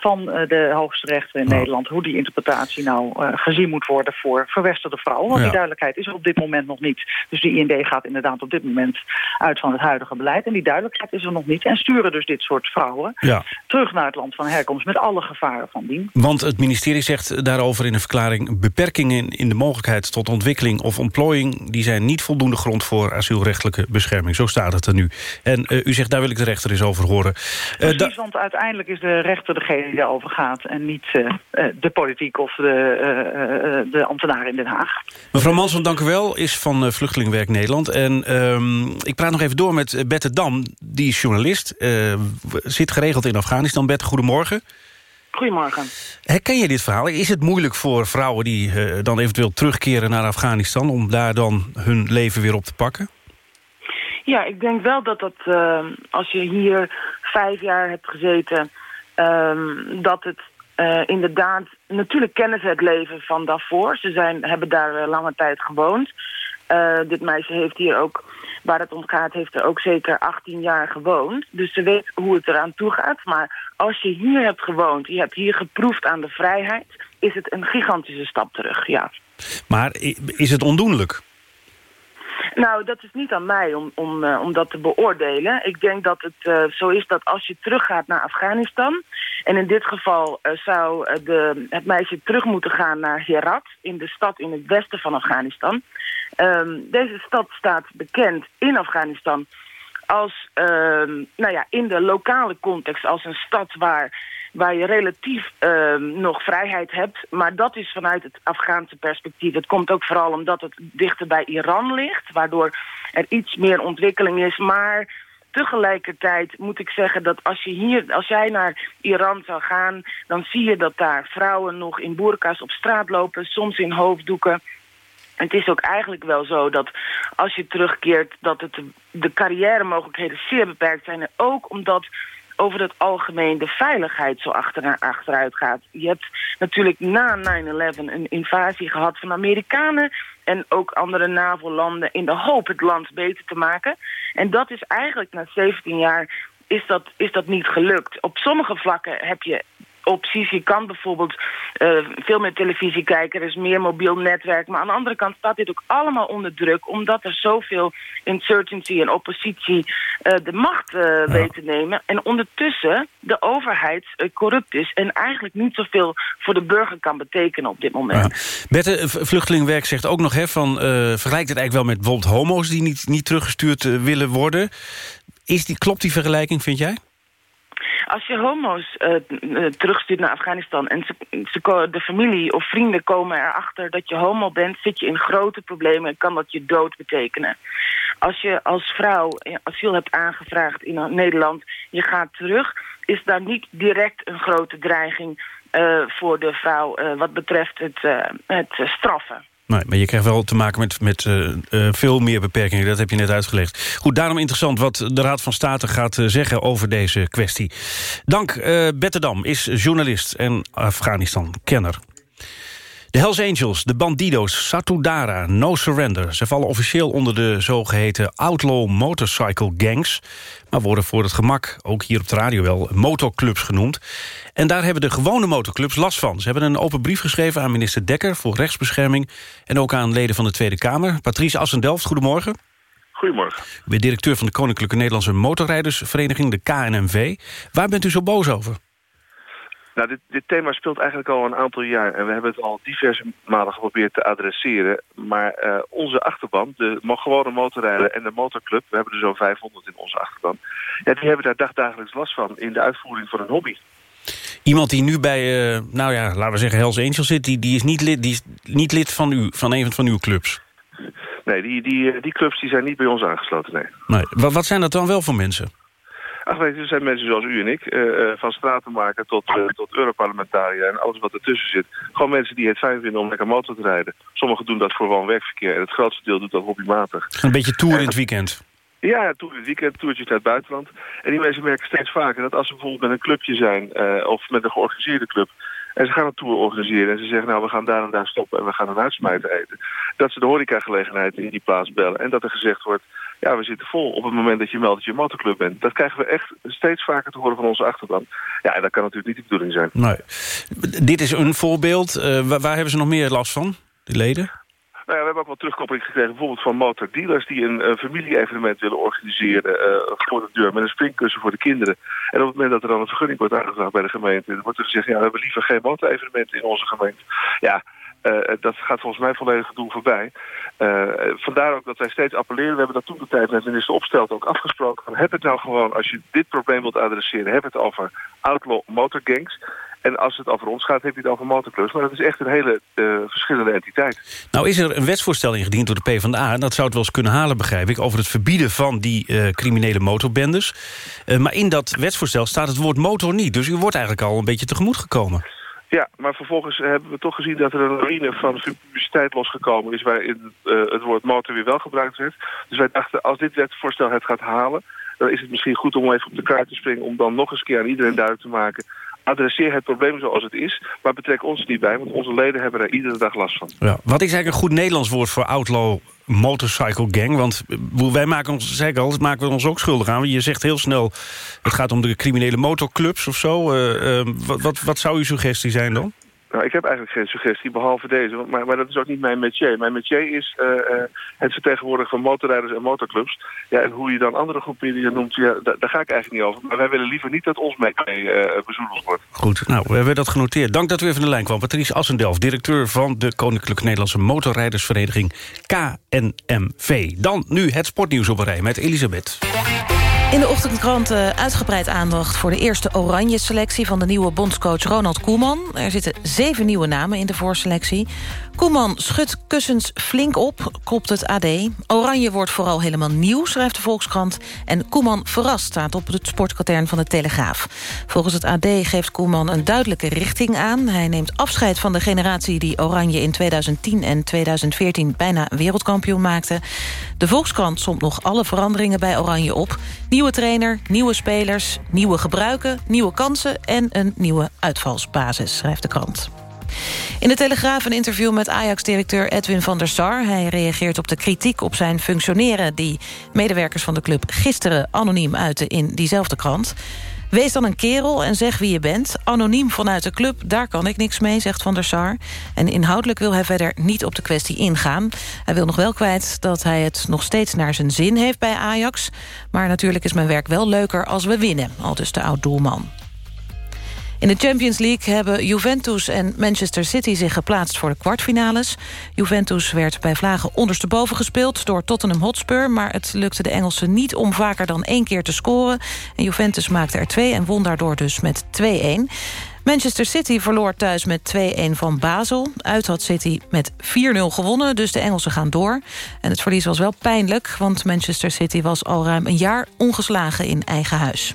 van eh, de hoogste rechter in Nederland... hoe die interpretatie nou eh, gezien moet worden voor verwesterde vrouwen. Want Ja. die duidelijkheid is er op dit moment nog niet. Dus de IND gaat inderdaad op dit moment uit van het huidige beleid. En die duidelijkheid is er nog niet. En sturen dus dit soort vrouwen Ja. terug naar het land van herkomst... met alle gevaren van dien. Want het ministerie zegt daarover in een verklaring... beperkingen in de mogelijkheid tot ontwikkeling of ontplooiing... die zijn niet voldoende grond voor asielrechtelijke bescherming. Zo staat het er nu. En eh, u zegt, daar wil ik de rechter eens over horen. Eh, da- Precies, want uiteindelijk is de rechter degene die daarover gaat... en niet eh, eh, de politiek of de, eh, eh, de ambtenaren in Den Haag. Mevrouw Manson, dank u wel, is van Vluchtelingenwerk Nederland. En ehm, ik praat nog even door met Bette Dam, die is journalist. eh, zit geregeld in Afghanistan. Bette, goedemorgen. Goedemorgen. Herken je dit verhaal? Is het moeilijk voor vrouwen die eh, dan eventueel terugkeren naar Afghanistan... om daar dan hun leven weer op te pakken? Ja, ik denk wel dat dat eh, als je hier vijf jaar hebt gezeten, ehm, dat het eh, inderdaad, natuurlijk kennen ze het leven van daarvoor. Ze zijn, hebben daar eh, lange tijd gewoond. Eh, dit meisje heeft hier ook, waar het om gaat, heeft er ook zeker 18 jaar gewoond. Dus ze weet hoe het eraan toe gaat. Maar als je hier hebt gewoond, je hebt hier geproefd aan de vrijheid, is het een gigantische stap terug, ja. Maar is het ondoenlijk? Nou, dat is niet aan mij om, om, eh, om dat te beoordelen. Ik denk dat het eh, zo is dat als je teruggaat naar Afghanistan... en in dit geval eh, zou de, het meisje terug moeten gaan naar Herat... in de stad in het westen van Afghanistan. Ehm, deze stad staat bekend in Afghanistan als, ehm, nou ja, in de lokale context... als een stad waar waar je relatief uh, nog vrijheid hebt. Maar dat is vanuit het Afghaanse perspectief. Het komt ook vooral omdat het dichter bij Iran ligt, waardoor er iets meer ontwikkeling is. Maar tegelijkertijd moet ik zeggen dat als, je hier, als jij naar Iran zou gaan... dan zie je dat daar vrouwen nog in boerka's op straat lopen, soms in hoofddoeken. Het is ook eigenlijk wel zo dat als je terugkeert... dat het de carrière mogelijkheden zeer beperkt zijn. En ook omdat over het algemeen de veiligheid zo achter, achteruit gaat. Je hebt natuurlijk na 9-11 een invasie gehad van Amerikanen... en ook andere NAVO-landen in de hoop het land beter te maken. En dat is eigenlijk na 17 jaar is dat, is dat niet gelukt. Op sommige vlakken heb je opties. Je kan bijvoorbeeld uh, veel meer televisie kijken. Er is meer mobiel netwerk. Maar aan de andere kant staat dit ook allemaal onder druk... omdat er zoveel insurgency en oppositie uh, de macht uh, ja. weet te nemen. En ondertussen de overheid corrupt is... en eigenlijk niet zoveel voor de burger kan betekenen op dit moment. Ja. Bette, Vluchtelingenwerk zegt ook nog... Hè, van, vergelijkt het eigenlijk wel met bijvoorbeeld homo's... die niet, niet teruggestuurd willen worden. Is die, klopt die vergelijking, vind jij? Als je homo's uh, terugstuurt naar Afghanistan... en ze, ze, de familie of vrienden komen erachter dat je homo bent... zit je in grote problemen en kan dat je dood betekenen. Als je als vrouw asiel hebt aangevraagd in Nederland... je gaat terug, is daar niet direct een grote dreiging... Uh, voor de vrouw wat betreft het, het straffen. Nee, maar je krijgt wel te maken met, met uh, uh, veel meer beperkingen. Dat heb je net uitgelegd. Goed, daarom interessant wat de Raad van State gaat uh, zeggen over deze kwestie. Dank. Bette Dam is journalist en Afghanistan-kenner. De Hells Angels, de Bandido's, Satudara, No Surrender... ze vallen officieel onder de zogeheten Outlaw Motorcycle Gangs... maar worden voor het gemak, ook hier op de radio wel, motorclubs genoemd. En daar hebben de gewone motorclubs last van. Ze hebben een open brief geschreven aan minister Dekker voor rechtsbescherming... en ook aan leden van de Tweede Kamer. Patrice Assendelft, goedemorgen. Goedemorgen. U bent directeur van de Koninklijke Nederlandse Motorrijdersvereniging, de KNMV. Waar bent u zo boos over? Nou, dit, dit, thema speelt eigenlijk al een aantal jaar. En we hebben het al diverse malen geprobeerd te adresseren. Maar uh, onze achterban, de gewone motorrijder en de motorclub... we hebben er zo'n 500 in onze achterban... Ja, die hebben daar dagdagelijks last van in de uitvoering van hun hobby. Iemand die nu bij, uh, nou ja, laten we zeggen Hells Angels zit... die, die is niet lid, die is niet lid van, u, van een van uw clubs? Nee, die, die, die clubs die zijn niet bij ons aangesloten, nee. nee. Wat, wat zijn dat dan wel voor mensen? Ach, weet je, er zijn mensen zoals u en ik, uh, van stratenmaker tot, uh, tot Europarlementariër en alles wat ertussen zit. Gewoon mensen die het fijn vinden om lekker motor te rijden. Sommigen doen dat voor gewoon werkverkeer en het grootste deel doet dat hobbymatig. Een beetje tour in het weekend. Ja, in het weekend, toertjes naar het buitenland. En die mensen merken steeds vaker dat als ze bijvoorbeeld met een clubje zijn uh, of met een georganiseerde club... En ze gaan een tour organiseren en ze zeggen, nou, we gaan daar en daar stoppen en we gaan een uitsmijter eten. Dat ze de horecagelegenheid in die plaats bellen en dat er gezegd wordt, ja, we zitten vol op het moment dat je meldt dat je een motorclub bent. Dat krijgen we echt steeds vaker te horen van onze achterban. Ja, en dat kan natuurlijk niet de bedoeling zijn. Nee. Dit is een voorbeeld. Uh, waar, hebben ze nog meer last van, die leden? Nou ja, we hebben ook wel terugkoppeling gekregen bijvoorbeeld van motordealers... die een, een familie-evenement willen organiseren uh, voor de deur... met een springkussen voor de kinderen. En op het moment dat er dan een vergunning wordt aangevraagd bij de gemeente... dan wordt er gezegd, ja, we hebben liever geen motorevenementen in onze gemeente. Ja, dat gaat volgens mij volledig doel voorbij. Uh, vandaar ook dat wij steeds appelleren. We hebben dat toen de tijd met minister Opstelt ook afgesproken. Heb het nou gewoon, als je dit probleem wilt adresseren... heb het over outlaw motorgangs... En als het over ons gaat, heb je het over motorclubs. Maar dat is echt een hele verschillende entiteit. Nou is er een wetsvoorstel ingediend door de PvdA... en dat zou het wel eens kunnen halen, begrijp ik... over het verbieden van die criminele motorbendes. Maar in dat wetsvoorstel staat het woord motor niet. Dus u wordt eigenlijk al een beetje tegemoet gekomen. Ja, maar vervolgens hebben we toch gezien dat er een lawine van publiciteit losgekomen is... waarin het woord motor weer wel gebruikt werd. Dus wij dachten, als dit wetsvoorstel het gaat halen... dan is het misschien goed om even op de kaart te springen... om dan nog eens keer aan iedereen duidelijk te maken adresseer het probleem zoals het is, maar betrek ons niet bij, want onze leden hebben er iedere dag last van. Ja. Wat is eigenlijk een goed Nederlands woord voor outlaw motorcycle gang? Want wij maken ons, zeg ik al, maken we ons ook schuldig aan. Je zegt heel snel, het gaat om de criminele motorclubs of zo. Uh, uh, wat, wat, wat zou uw suggestie zijn dan? Nou, ik heb eigenlijk geen suggestie, behalve deze. Maar, maar dat is ook niet mijn métier. Mijn métier is uh, uh, het vertegenwoordigen van motorrijders en motorclubs. Ja, en hoe je dan andere groepen noemt, ja, daar, ga ik eigenlijk niet over. Maar wij willen liever niet dat ons mee uh, bezoedeld wordt. Goed, nou, we hebben dat genoteerd. Dank dat u even de lijn kwam. Patrice Assendelf, directeur van de Koninklijke Nederlandse Motorrijdersvereniging KNMV. Dan nu het sportnieuws op een rij met Elisabeth. In de ochtendkrant uh, uitgebreid aandacht voor de eerste oranje selectie... van de nieuwe bondscoach Ronald Koeman. Er zitten zeven nieuwe namen in de voorselectie. Koeman schudt kussens flink op, klopt het AD. Oranje wordt vooral helemaal nieuw, schrijft de Volkskrant. En Koeman verrast staat op het sportkatern van de Telegraaf. Volgens het AD geeft Koeman een duidelijke richting aan. Hij neemt afscheid van de generatie die Oranje in 2010 en 2014... bijna wereldkampioen maakte. De Volkskrant somt nog alle veranderingen bij Oranje op. Nieuwe trainer, nieuwe spelers, nieuwe gebruiken, nieuwe kansen... en een nieuwe uitvalsbasis, schrijft de krant. In de Telegraaf een interview met Ajax-directeur Edwin van der Sar. Hij reageert op de kritiek op zijn functioneren... die medewerkers van de club gisteren anoniem uiten in diezelfde krant. Wees dan een kerel en zeg wie je bent. Anoniem vanuit de club, daar kan ik niks mee, zegt Van der Sar. En inhoudelijk wil hij verder niet op de kwestie ingaan. Hij wil nog wel kwijt dat hij het nog steeds naar zijn zin heeft bij Ajax. Maar natuurlijk is mijn werk wel leuker als we winnen, al dus de oud-doelman. In de Champions League hebben Juventus en Manchester City zich geplaatst voor de kwartfinales. Juventus werd bij Vlagen ondersteboven gespeeld door Tottenham Hotspur... maar het lukte de Engelsen niet om vaker dan één keer te scoren. En Juventus maakte er twee en won daardoor dus met 2-1. Manchester City verloor thuis met 2-1 van Basel. Uit had City met 4-0 gewonnen, dus de Engelsen gaan door. En het verlies was wel pijnlijk, want Manchester City was al ruim een jaar ongeslagen in eigen huis.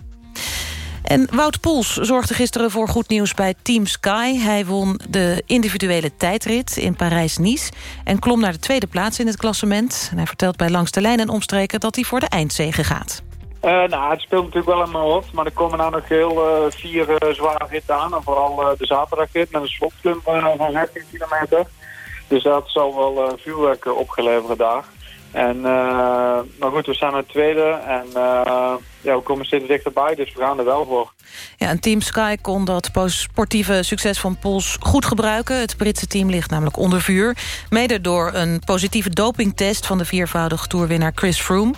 En Wout Poels zorgde gisteren voor goed nieuws bij Team Sky. Hij won de individuele tijdrit in Parijs-Nice... en klom naar de tweede plaats in het klassement. En hij vertelt bij Langs de Lijn en Omstreken dat hij voor de eindzege gaat. Uh, nou, het speelt natuurlijk wel in mijn hoofd, maar er komen nou nog heel uh, vier uh, zware ritten aan. En vooral de zaterdagrit met een slotklim van 15 kilometer. Dus dat zal wel vuurwerk opgeleverd daar. En, maar goed, we staan het tweede en ja, we komen steeds dichterbij, dus we gaan er wel voor. Ja, en Team Sky kon dat sportieve succes van Pols goed gebruiken. Het Britse team ligt namelijk onder vuur. Mede door een positieve dopingtest van de viervoudig toerwinnaar Chris Froome.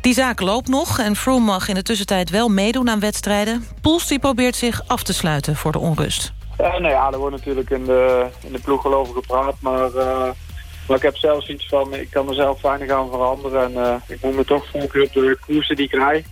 Die zaak loopt nog en Froome mag in de tussentijd wel meedoen aan wedstrijden. Pols die probeert zich af te sluiten voor de onrust. Ja, nou ja, er wordt natuurlijk in de, in de ploeg over gepraat, maar... Maar ik heb zelfs iets van, ik kan mezelf weinig aan veranderen. En uh, ik moet me toch focussen op de koersen die ik krijg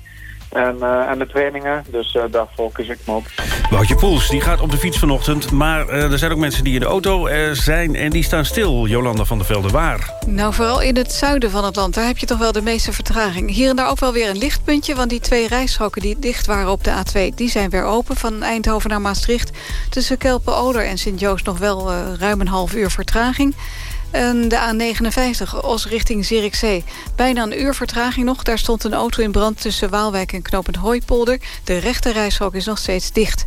en, uh, en de trainingen. Dus uh, daar focus ik me op. Woutje Poels, die gaat op de fiets vanochtend. Maar uh, er zijn ook mensen die in de auto zijn en die staan stil. Jolanda van der Velde, waar? Nou, vooral in het zuiden van het land. Daar heb je toch wel de meeste vertraging. Hier en daar ook wel weer een lichtpuntje. Want die twee rijstroken die dicht waren op de A2... die zijn weer open van Eindhoven naar Maastricht. Tussen Kelpen-Oder en Sint-Joost nog wel ruim een half uur vertraging. En de A59, Os richting Zierikzee. Bijna een uur vertraging nog. Daar stond een auto in brand tussen Waalwijk en Knopend Hooipolder. De rechte is nog steeds dicht.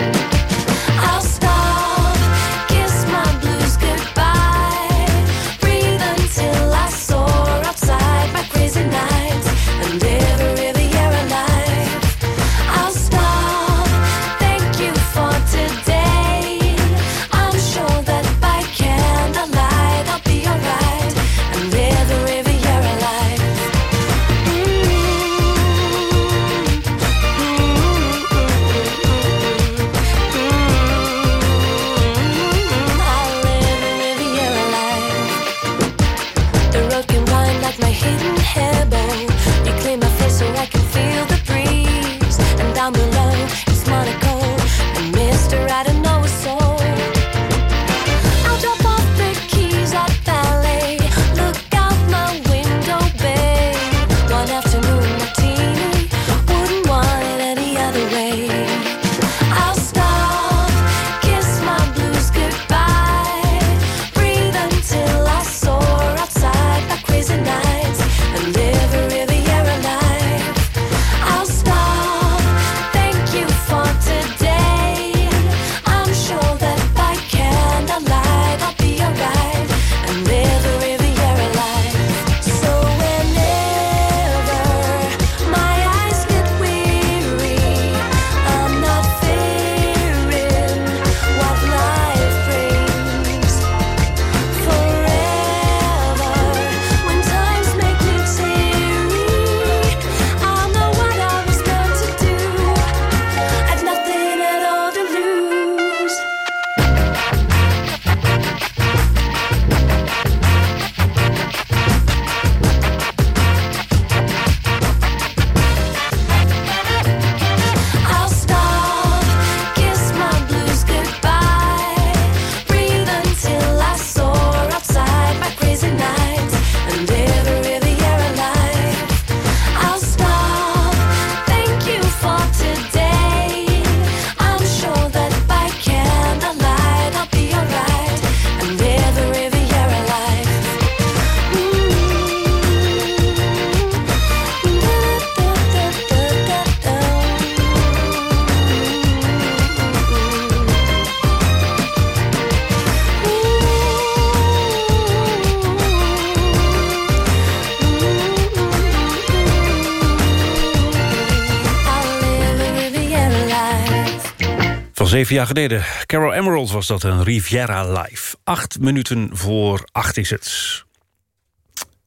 Zeven jaar geleden. Carol Emerald was dat, een Riviera Live. Acht minuten voor acht is het.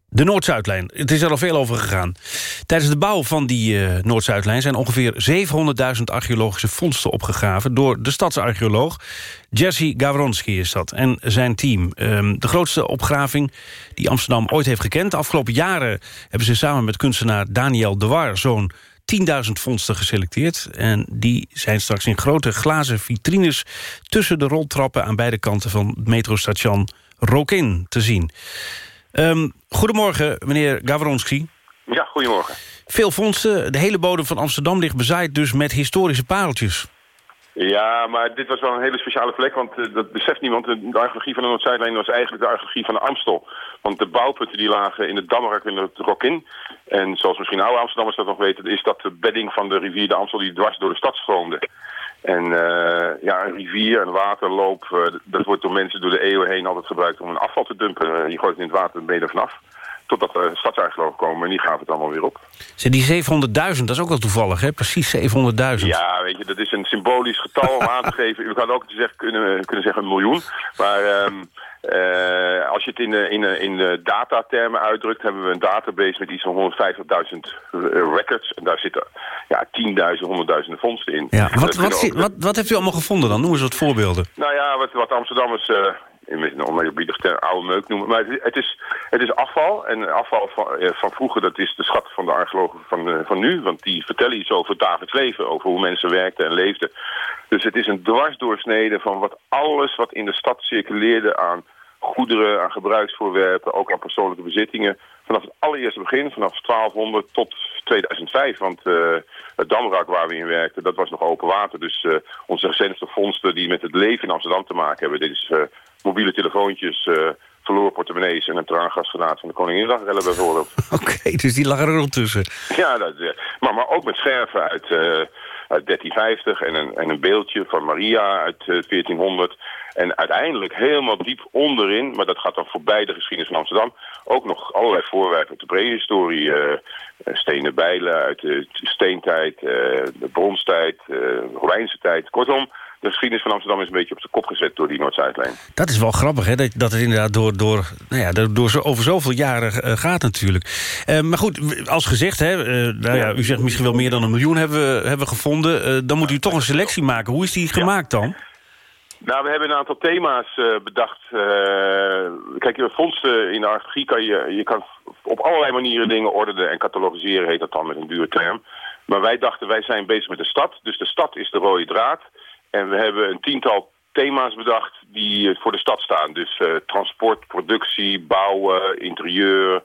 De Noord-Zuidlijn. Het is er al veel over gegaan. Tijdens de bouw van die uh, Noord-Zuidlijn... zijn ongeveer 700.000 archeologische vondsten opgegraven... door de stadsarcheoloog Jesse Gawronski is dat. En zijn team. Um, de grootste opgraving die Amsterdam ooit heeft gekend. De afgelopen jaren hebben ze samen met kunstenaar Daniel de War... zo'n 10.000 vondsten geselecteerd. En die zijn straks in grote glazen vitrines... tussen de roltrappen aan beide kanten van het metrostation Rokin te zien. Um, goedemorgen, meneer Gawronski. Ja, goedemorgen. Veel vondsten. De hele bodem van Amsterdam ligt bezaaid dus met historische pareltjes. Ja, maar dit was wel een hele speciale plek, want uh, dat beseft niemand. De archeologie van de Noordzijlijn was eigenlijk de archeologie van de Amstel. Want de bouwputten die lagen in het Damrak en het Rokin. En zoals misschien oude Amsterdammers dat nog weten, is dat de bedding van de rivier de Amstel die dwars door de stad stroomde. En uh, ja, een rivier, een waterloop, uh, dat wordt door mensen door de eeuwen heen altijd gebruikt om een afval te dumpen. je gooit het in het water en ben je er vanaf. Totdat er stadsarcheologen komen en die gaven het allemaal weer op. Zijn die 700.000, dat is ook wel toevallig, hè? Precies 700.000. Ja, weet je, dat is een symbolisch getal om aan te geven. We hadden ook zeggen, kunnen, kunnen zeggen een miljoen. Maar um, uh, als je het in de, in de, in de datatermen uitdrukt... hebben we een database met iets van 150.000 records. En daar zitten ja, tienduizenden, honderdduizenden vondsten in. Ja. Wat, wat, ook... wat, wat heeft u allemaal gevonden dan? Noem eens wat voorbeelden. Nou ja, wat, wat Amsterdammers... Uh, in oneerbiedig ter oude meuk noemen. Maar het is, het is afval. En afval van, van vroeger, dat is de schat van de archeologen van, van nu. Want die vertellen iets over het dagelijks leven. Over hoe mensen werkten en leefden. Dus het is een dwarsdoorsnede van wat alles wat in de stad circuleerde aan goederen, aan gebruiksvoorwerpen, ook aan persoonlijke bezittingen. Vanaf het allereerste begin, vanaf 1200 tot 2005. Want uh, het Damrak waar we in werkten, dat was nog open water. Dus uh, onze recentste vondsten die met het leven in Amsterdam te maken hebben. Dit is uh, mobiele telefoontjes, verloren portemonnees en een traangasgranaat van de Koninginnedag bijvoorbeeld. Oké, okay, dus die lag er rond tussen. Ja, dat, maar, maar ook met scherven uit, uit 1350 en een, en een beeldje van Maria uit 1400. En uiteindelijk helemaal diep onderin, maar dat gaat dan voorbij de geschiedenis van Amsterdam... ook nog allerlei voorwerpen uit de prehistorie. Uh, stenen bijlen uit de steentijd, de bronstijd, uh, Romeinse tijd. Kortom, de geschiedenis van Amsterdam is een beetje op de kop gezet door die Noord-Zuidlijn. Dat is wel grappig, hè? Dat, dat het inderdaad door, door, nou ja, door zo, over zoveel jaren uh, gaat natuurlijk. Uh, maar goed, als gezegd, hè, uh, nou ja, u zegt misschien wel meer dan een miljoen hebben we, hebben gevonden. dan moet u toch een selectie maken. Hoe is die gemaakt dan? Nou, we hebben een aantal thema's uh, bedacht. Uh, kijk, vondsten in de archeologie kan je, je kan op allerlei manieren dingen ordenen en catalogiseren, heet dat dan met een duur term. Maar wij dachten, wij zijn bezig met de stad, dus de stad is de rode draad. En we hebben een tiental thema's bedacht die voor de stad staan. Dus uh, transport, productie, bouwen, interieur,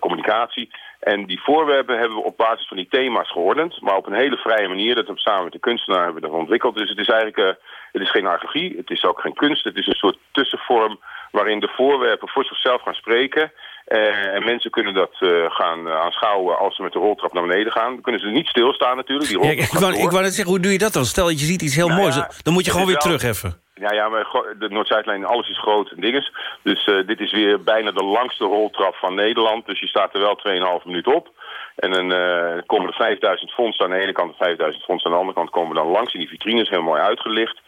communicatie. En die voorwerpen hebben we op basis van die thema's geordend. Maar op een hele vrije manier. Dat we samen met de kunstenaar hebben we dat ontwikkeld. Dus het is eigenlijk het is geen archeologie. Het is ook geen kunst. Het is een soort tussenvorm waarin de voorwerpen voor zichzelf gaan spreken. Uh, en mensen kunnen dat uh, gaan aanschouwen als ze met de roltrap naar beneden gaan. Dan kunnen ze niet stilstaan natuurlijk. Die ja, ik, wou, ik wou net zeggen, hoe doe je dat dan? Stel dat je ziet iets heel nou moois, ja, dan moet je gewoon weer terug even. Ja, ja, maar de Noord-Zuidlijn, alles is groot en dinges. Dus uh, dit is weer bijna de langste roltrap van Nederland. Dus je staat er wel 2,5 minuten op. En dan uh, komen er 5000 fondsen aan de ene kant en 5000 fondsen aan de andere kant komen dan langs in die vitrines, heel mooi uitgelicht.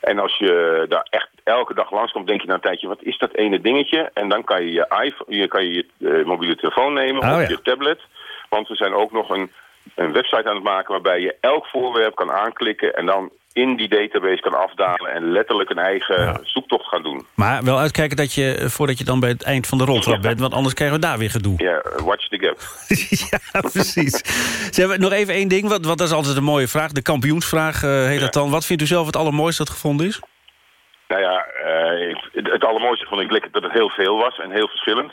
En als je daar echt elke dag langskomt, denk je na een tijdje, wat is dat ene dingetje? En dan kan je je, iPhone, je, kan je, je uh, mobiele telefoon nemen oh, of ja. je tablet. Want we zijn ook nog een, een website aan het maken waarbij je elk voorwerp kan aanklikken en dan in die database kan afdalen en letterlijk een eigen ja. zoektocht gaan doen. Maar wel uitkijken dat je, voordat je dan bij het eind van de roltrap ja. bent... want anders krijgen we daar weer gedoe. Ja, watch the gap. ja, precies. Ze nog even één ding, want, want dat is altijd een mooie vraag. De kampioensvraag uh, heet ja. dat dan. Wat vindt u zelf het allermooiste dat gevonden is? Nou ja, uh, het, het allermooiste vond ik dat het heel veel was en heel verschillend.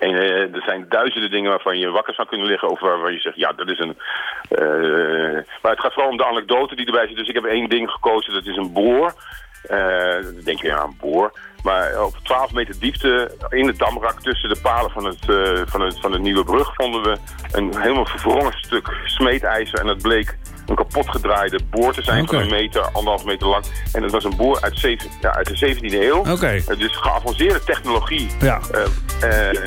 En uh, er zijn duizenden dingen waarvan je wakker zou kunnen liggen... of waarvan je zegt, ja, dat is een... Uh, maar het gaat vooral om de anekdote die erbij zit. Dus ik heb één ding gekozen, dat is een boor. Uh, denk je, ja, een boor. Maar op 12 meter diepte in het damrak tussen de palen van, het, van, het, van de nieuwe brug... vonden we een helemaal verwrongen stuk smeedijzer. En dat bleek een kapotgedraaide boor te zijn okay. van een meter, anderhalf meter lang. En dat was een boor uit, zeven, ja, uit de 17e eeuw. Okay. Uh, dus geavanceerde technologie. Ja. Uh,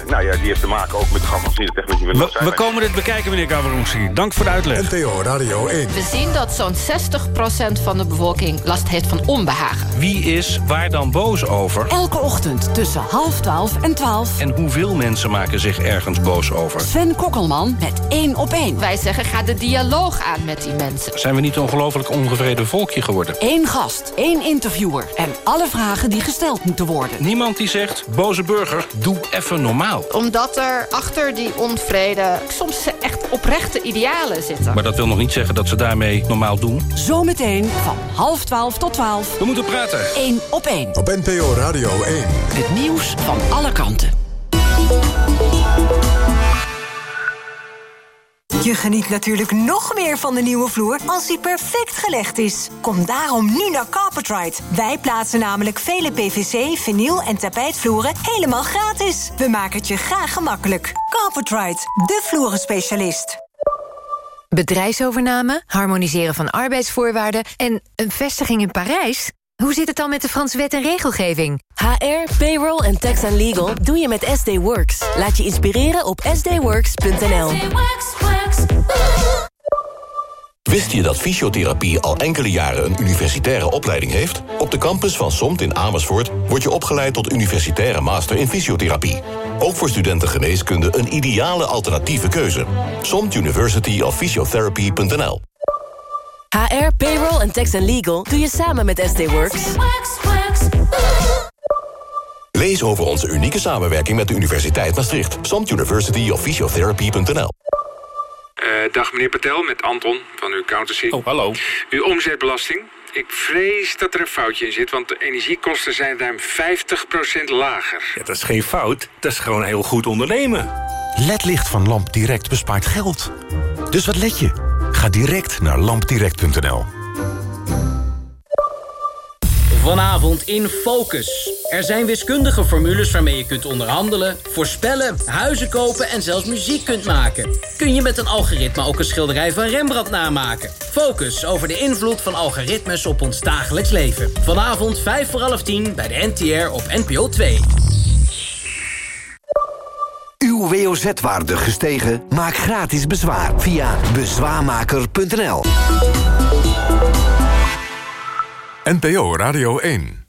nou ja, die heeft te maken ook met de geavanceerde technologie. We, we komen dit bekijken, meneer Gavarunsi. Dank voor de uitleg. NTO Radio 1. We zien dat zo'n 60% van de bevolking last heeft van onbehagen. Wie is waar dan boos over? Elke ochtend tussen half twaalf en twaalf. En hoeveel mensen maken zich ergens boos over? Sven Kokkelman met één op één. Wij zeggen, ga de dialoog aan met die mensen. Zijn we niet een ongelooflijk ongevreden volkje geworden? Eén gast, één interviewer en alle vragen die gesteld moeten worden. Niemand die zegt, boze burger, doe even normaal. Omdat er achter die onvrede soms echt oprechte idealen zitten. Maar dat wil nog niet zeggen dat ze daarmee normaal doen. Zometeen van half twaalf tot twaalf. We moeten praten. Eén op één. Op NPO Radio 1. Het nieuws van alle kanten. Je geniet natuurlijk nog meer van de nieuwe vloer als die perfect gelegd is. Kom daarom nu naar Carpetride. Wij plaatsen namelijk vele PVC, vinyl en tapijtvloeren helemaal gratis. We maken het je graag gemakkelijk. Carpetride, de vloerenspecialist. Bedrijfsovername, harmoniseren van arbeidsvoorwaarden en een vestiging in Parijs? Hoe zit het dan met de Franse wet en regelgeving? HR, payroll en tax and legal doe je met SD Works. Laat je inspireren op sdworks.nl. Wist je dat fysiotherapie al enkele jaren een universitaire opleiding heeft? Op de campus van SOMT in Amersfoort word je opgeleid tot universitaire master in fysiotherapie. Ook voor studenten geneeskunde een ideale alternatieve keuze. SOMT University of Physiotherapy.nl HR, payroll en tax and legal doe je samen met SD Works. Lees over onze unieke samenwerking met de Universiteit Maastricht. SOMT University of Physiotherapy.nl Uh, dag meneer Patel, met Anton van uw accountancy. Oh, hallo. Uw omzetbelasting. Ik vrees dat er een foutje in zit, want de energiekosten zijn ruim 50% lager. Ja, dat is geen fout, dat is gewoon heel goed ondernemen. LED-licht van LampDirect bespaart geld. Dus wat let je? Ga direct naar lampdirect.nl. Vanavond in Focus. Er zijn wiskundige formules waarmee je kunt onderhandelen, voorspellen, huizen kopen en zelfs muziek kunt maken. Kun je met een algoritme ook een schilderij van Rembrandt namaken? Focus over de invloed van algoritmes op ons dagelijks leven. Vanavond 5 voor half 10 bij de NTR op NPO 2. Uw WOZ-waarde gestegen? Maak gratis bezwaar via bezwaarmaker.nl. NPO Radio 1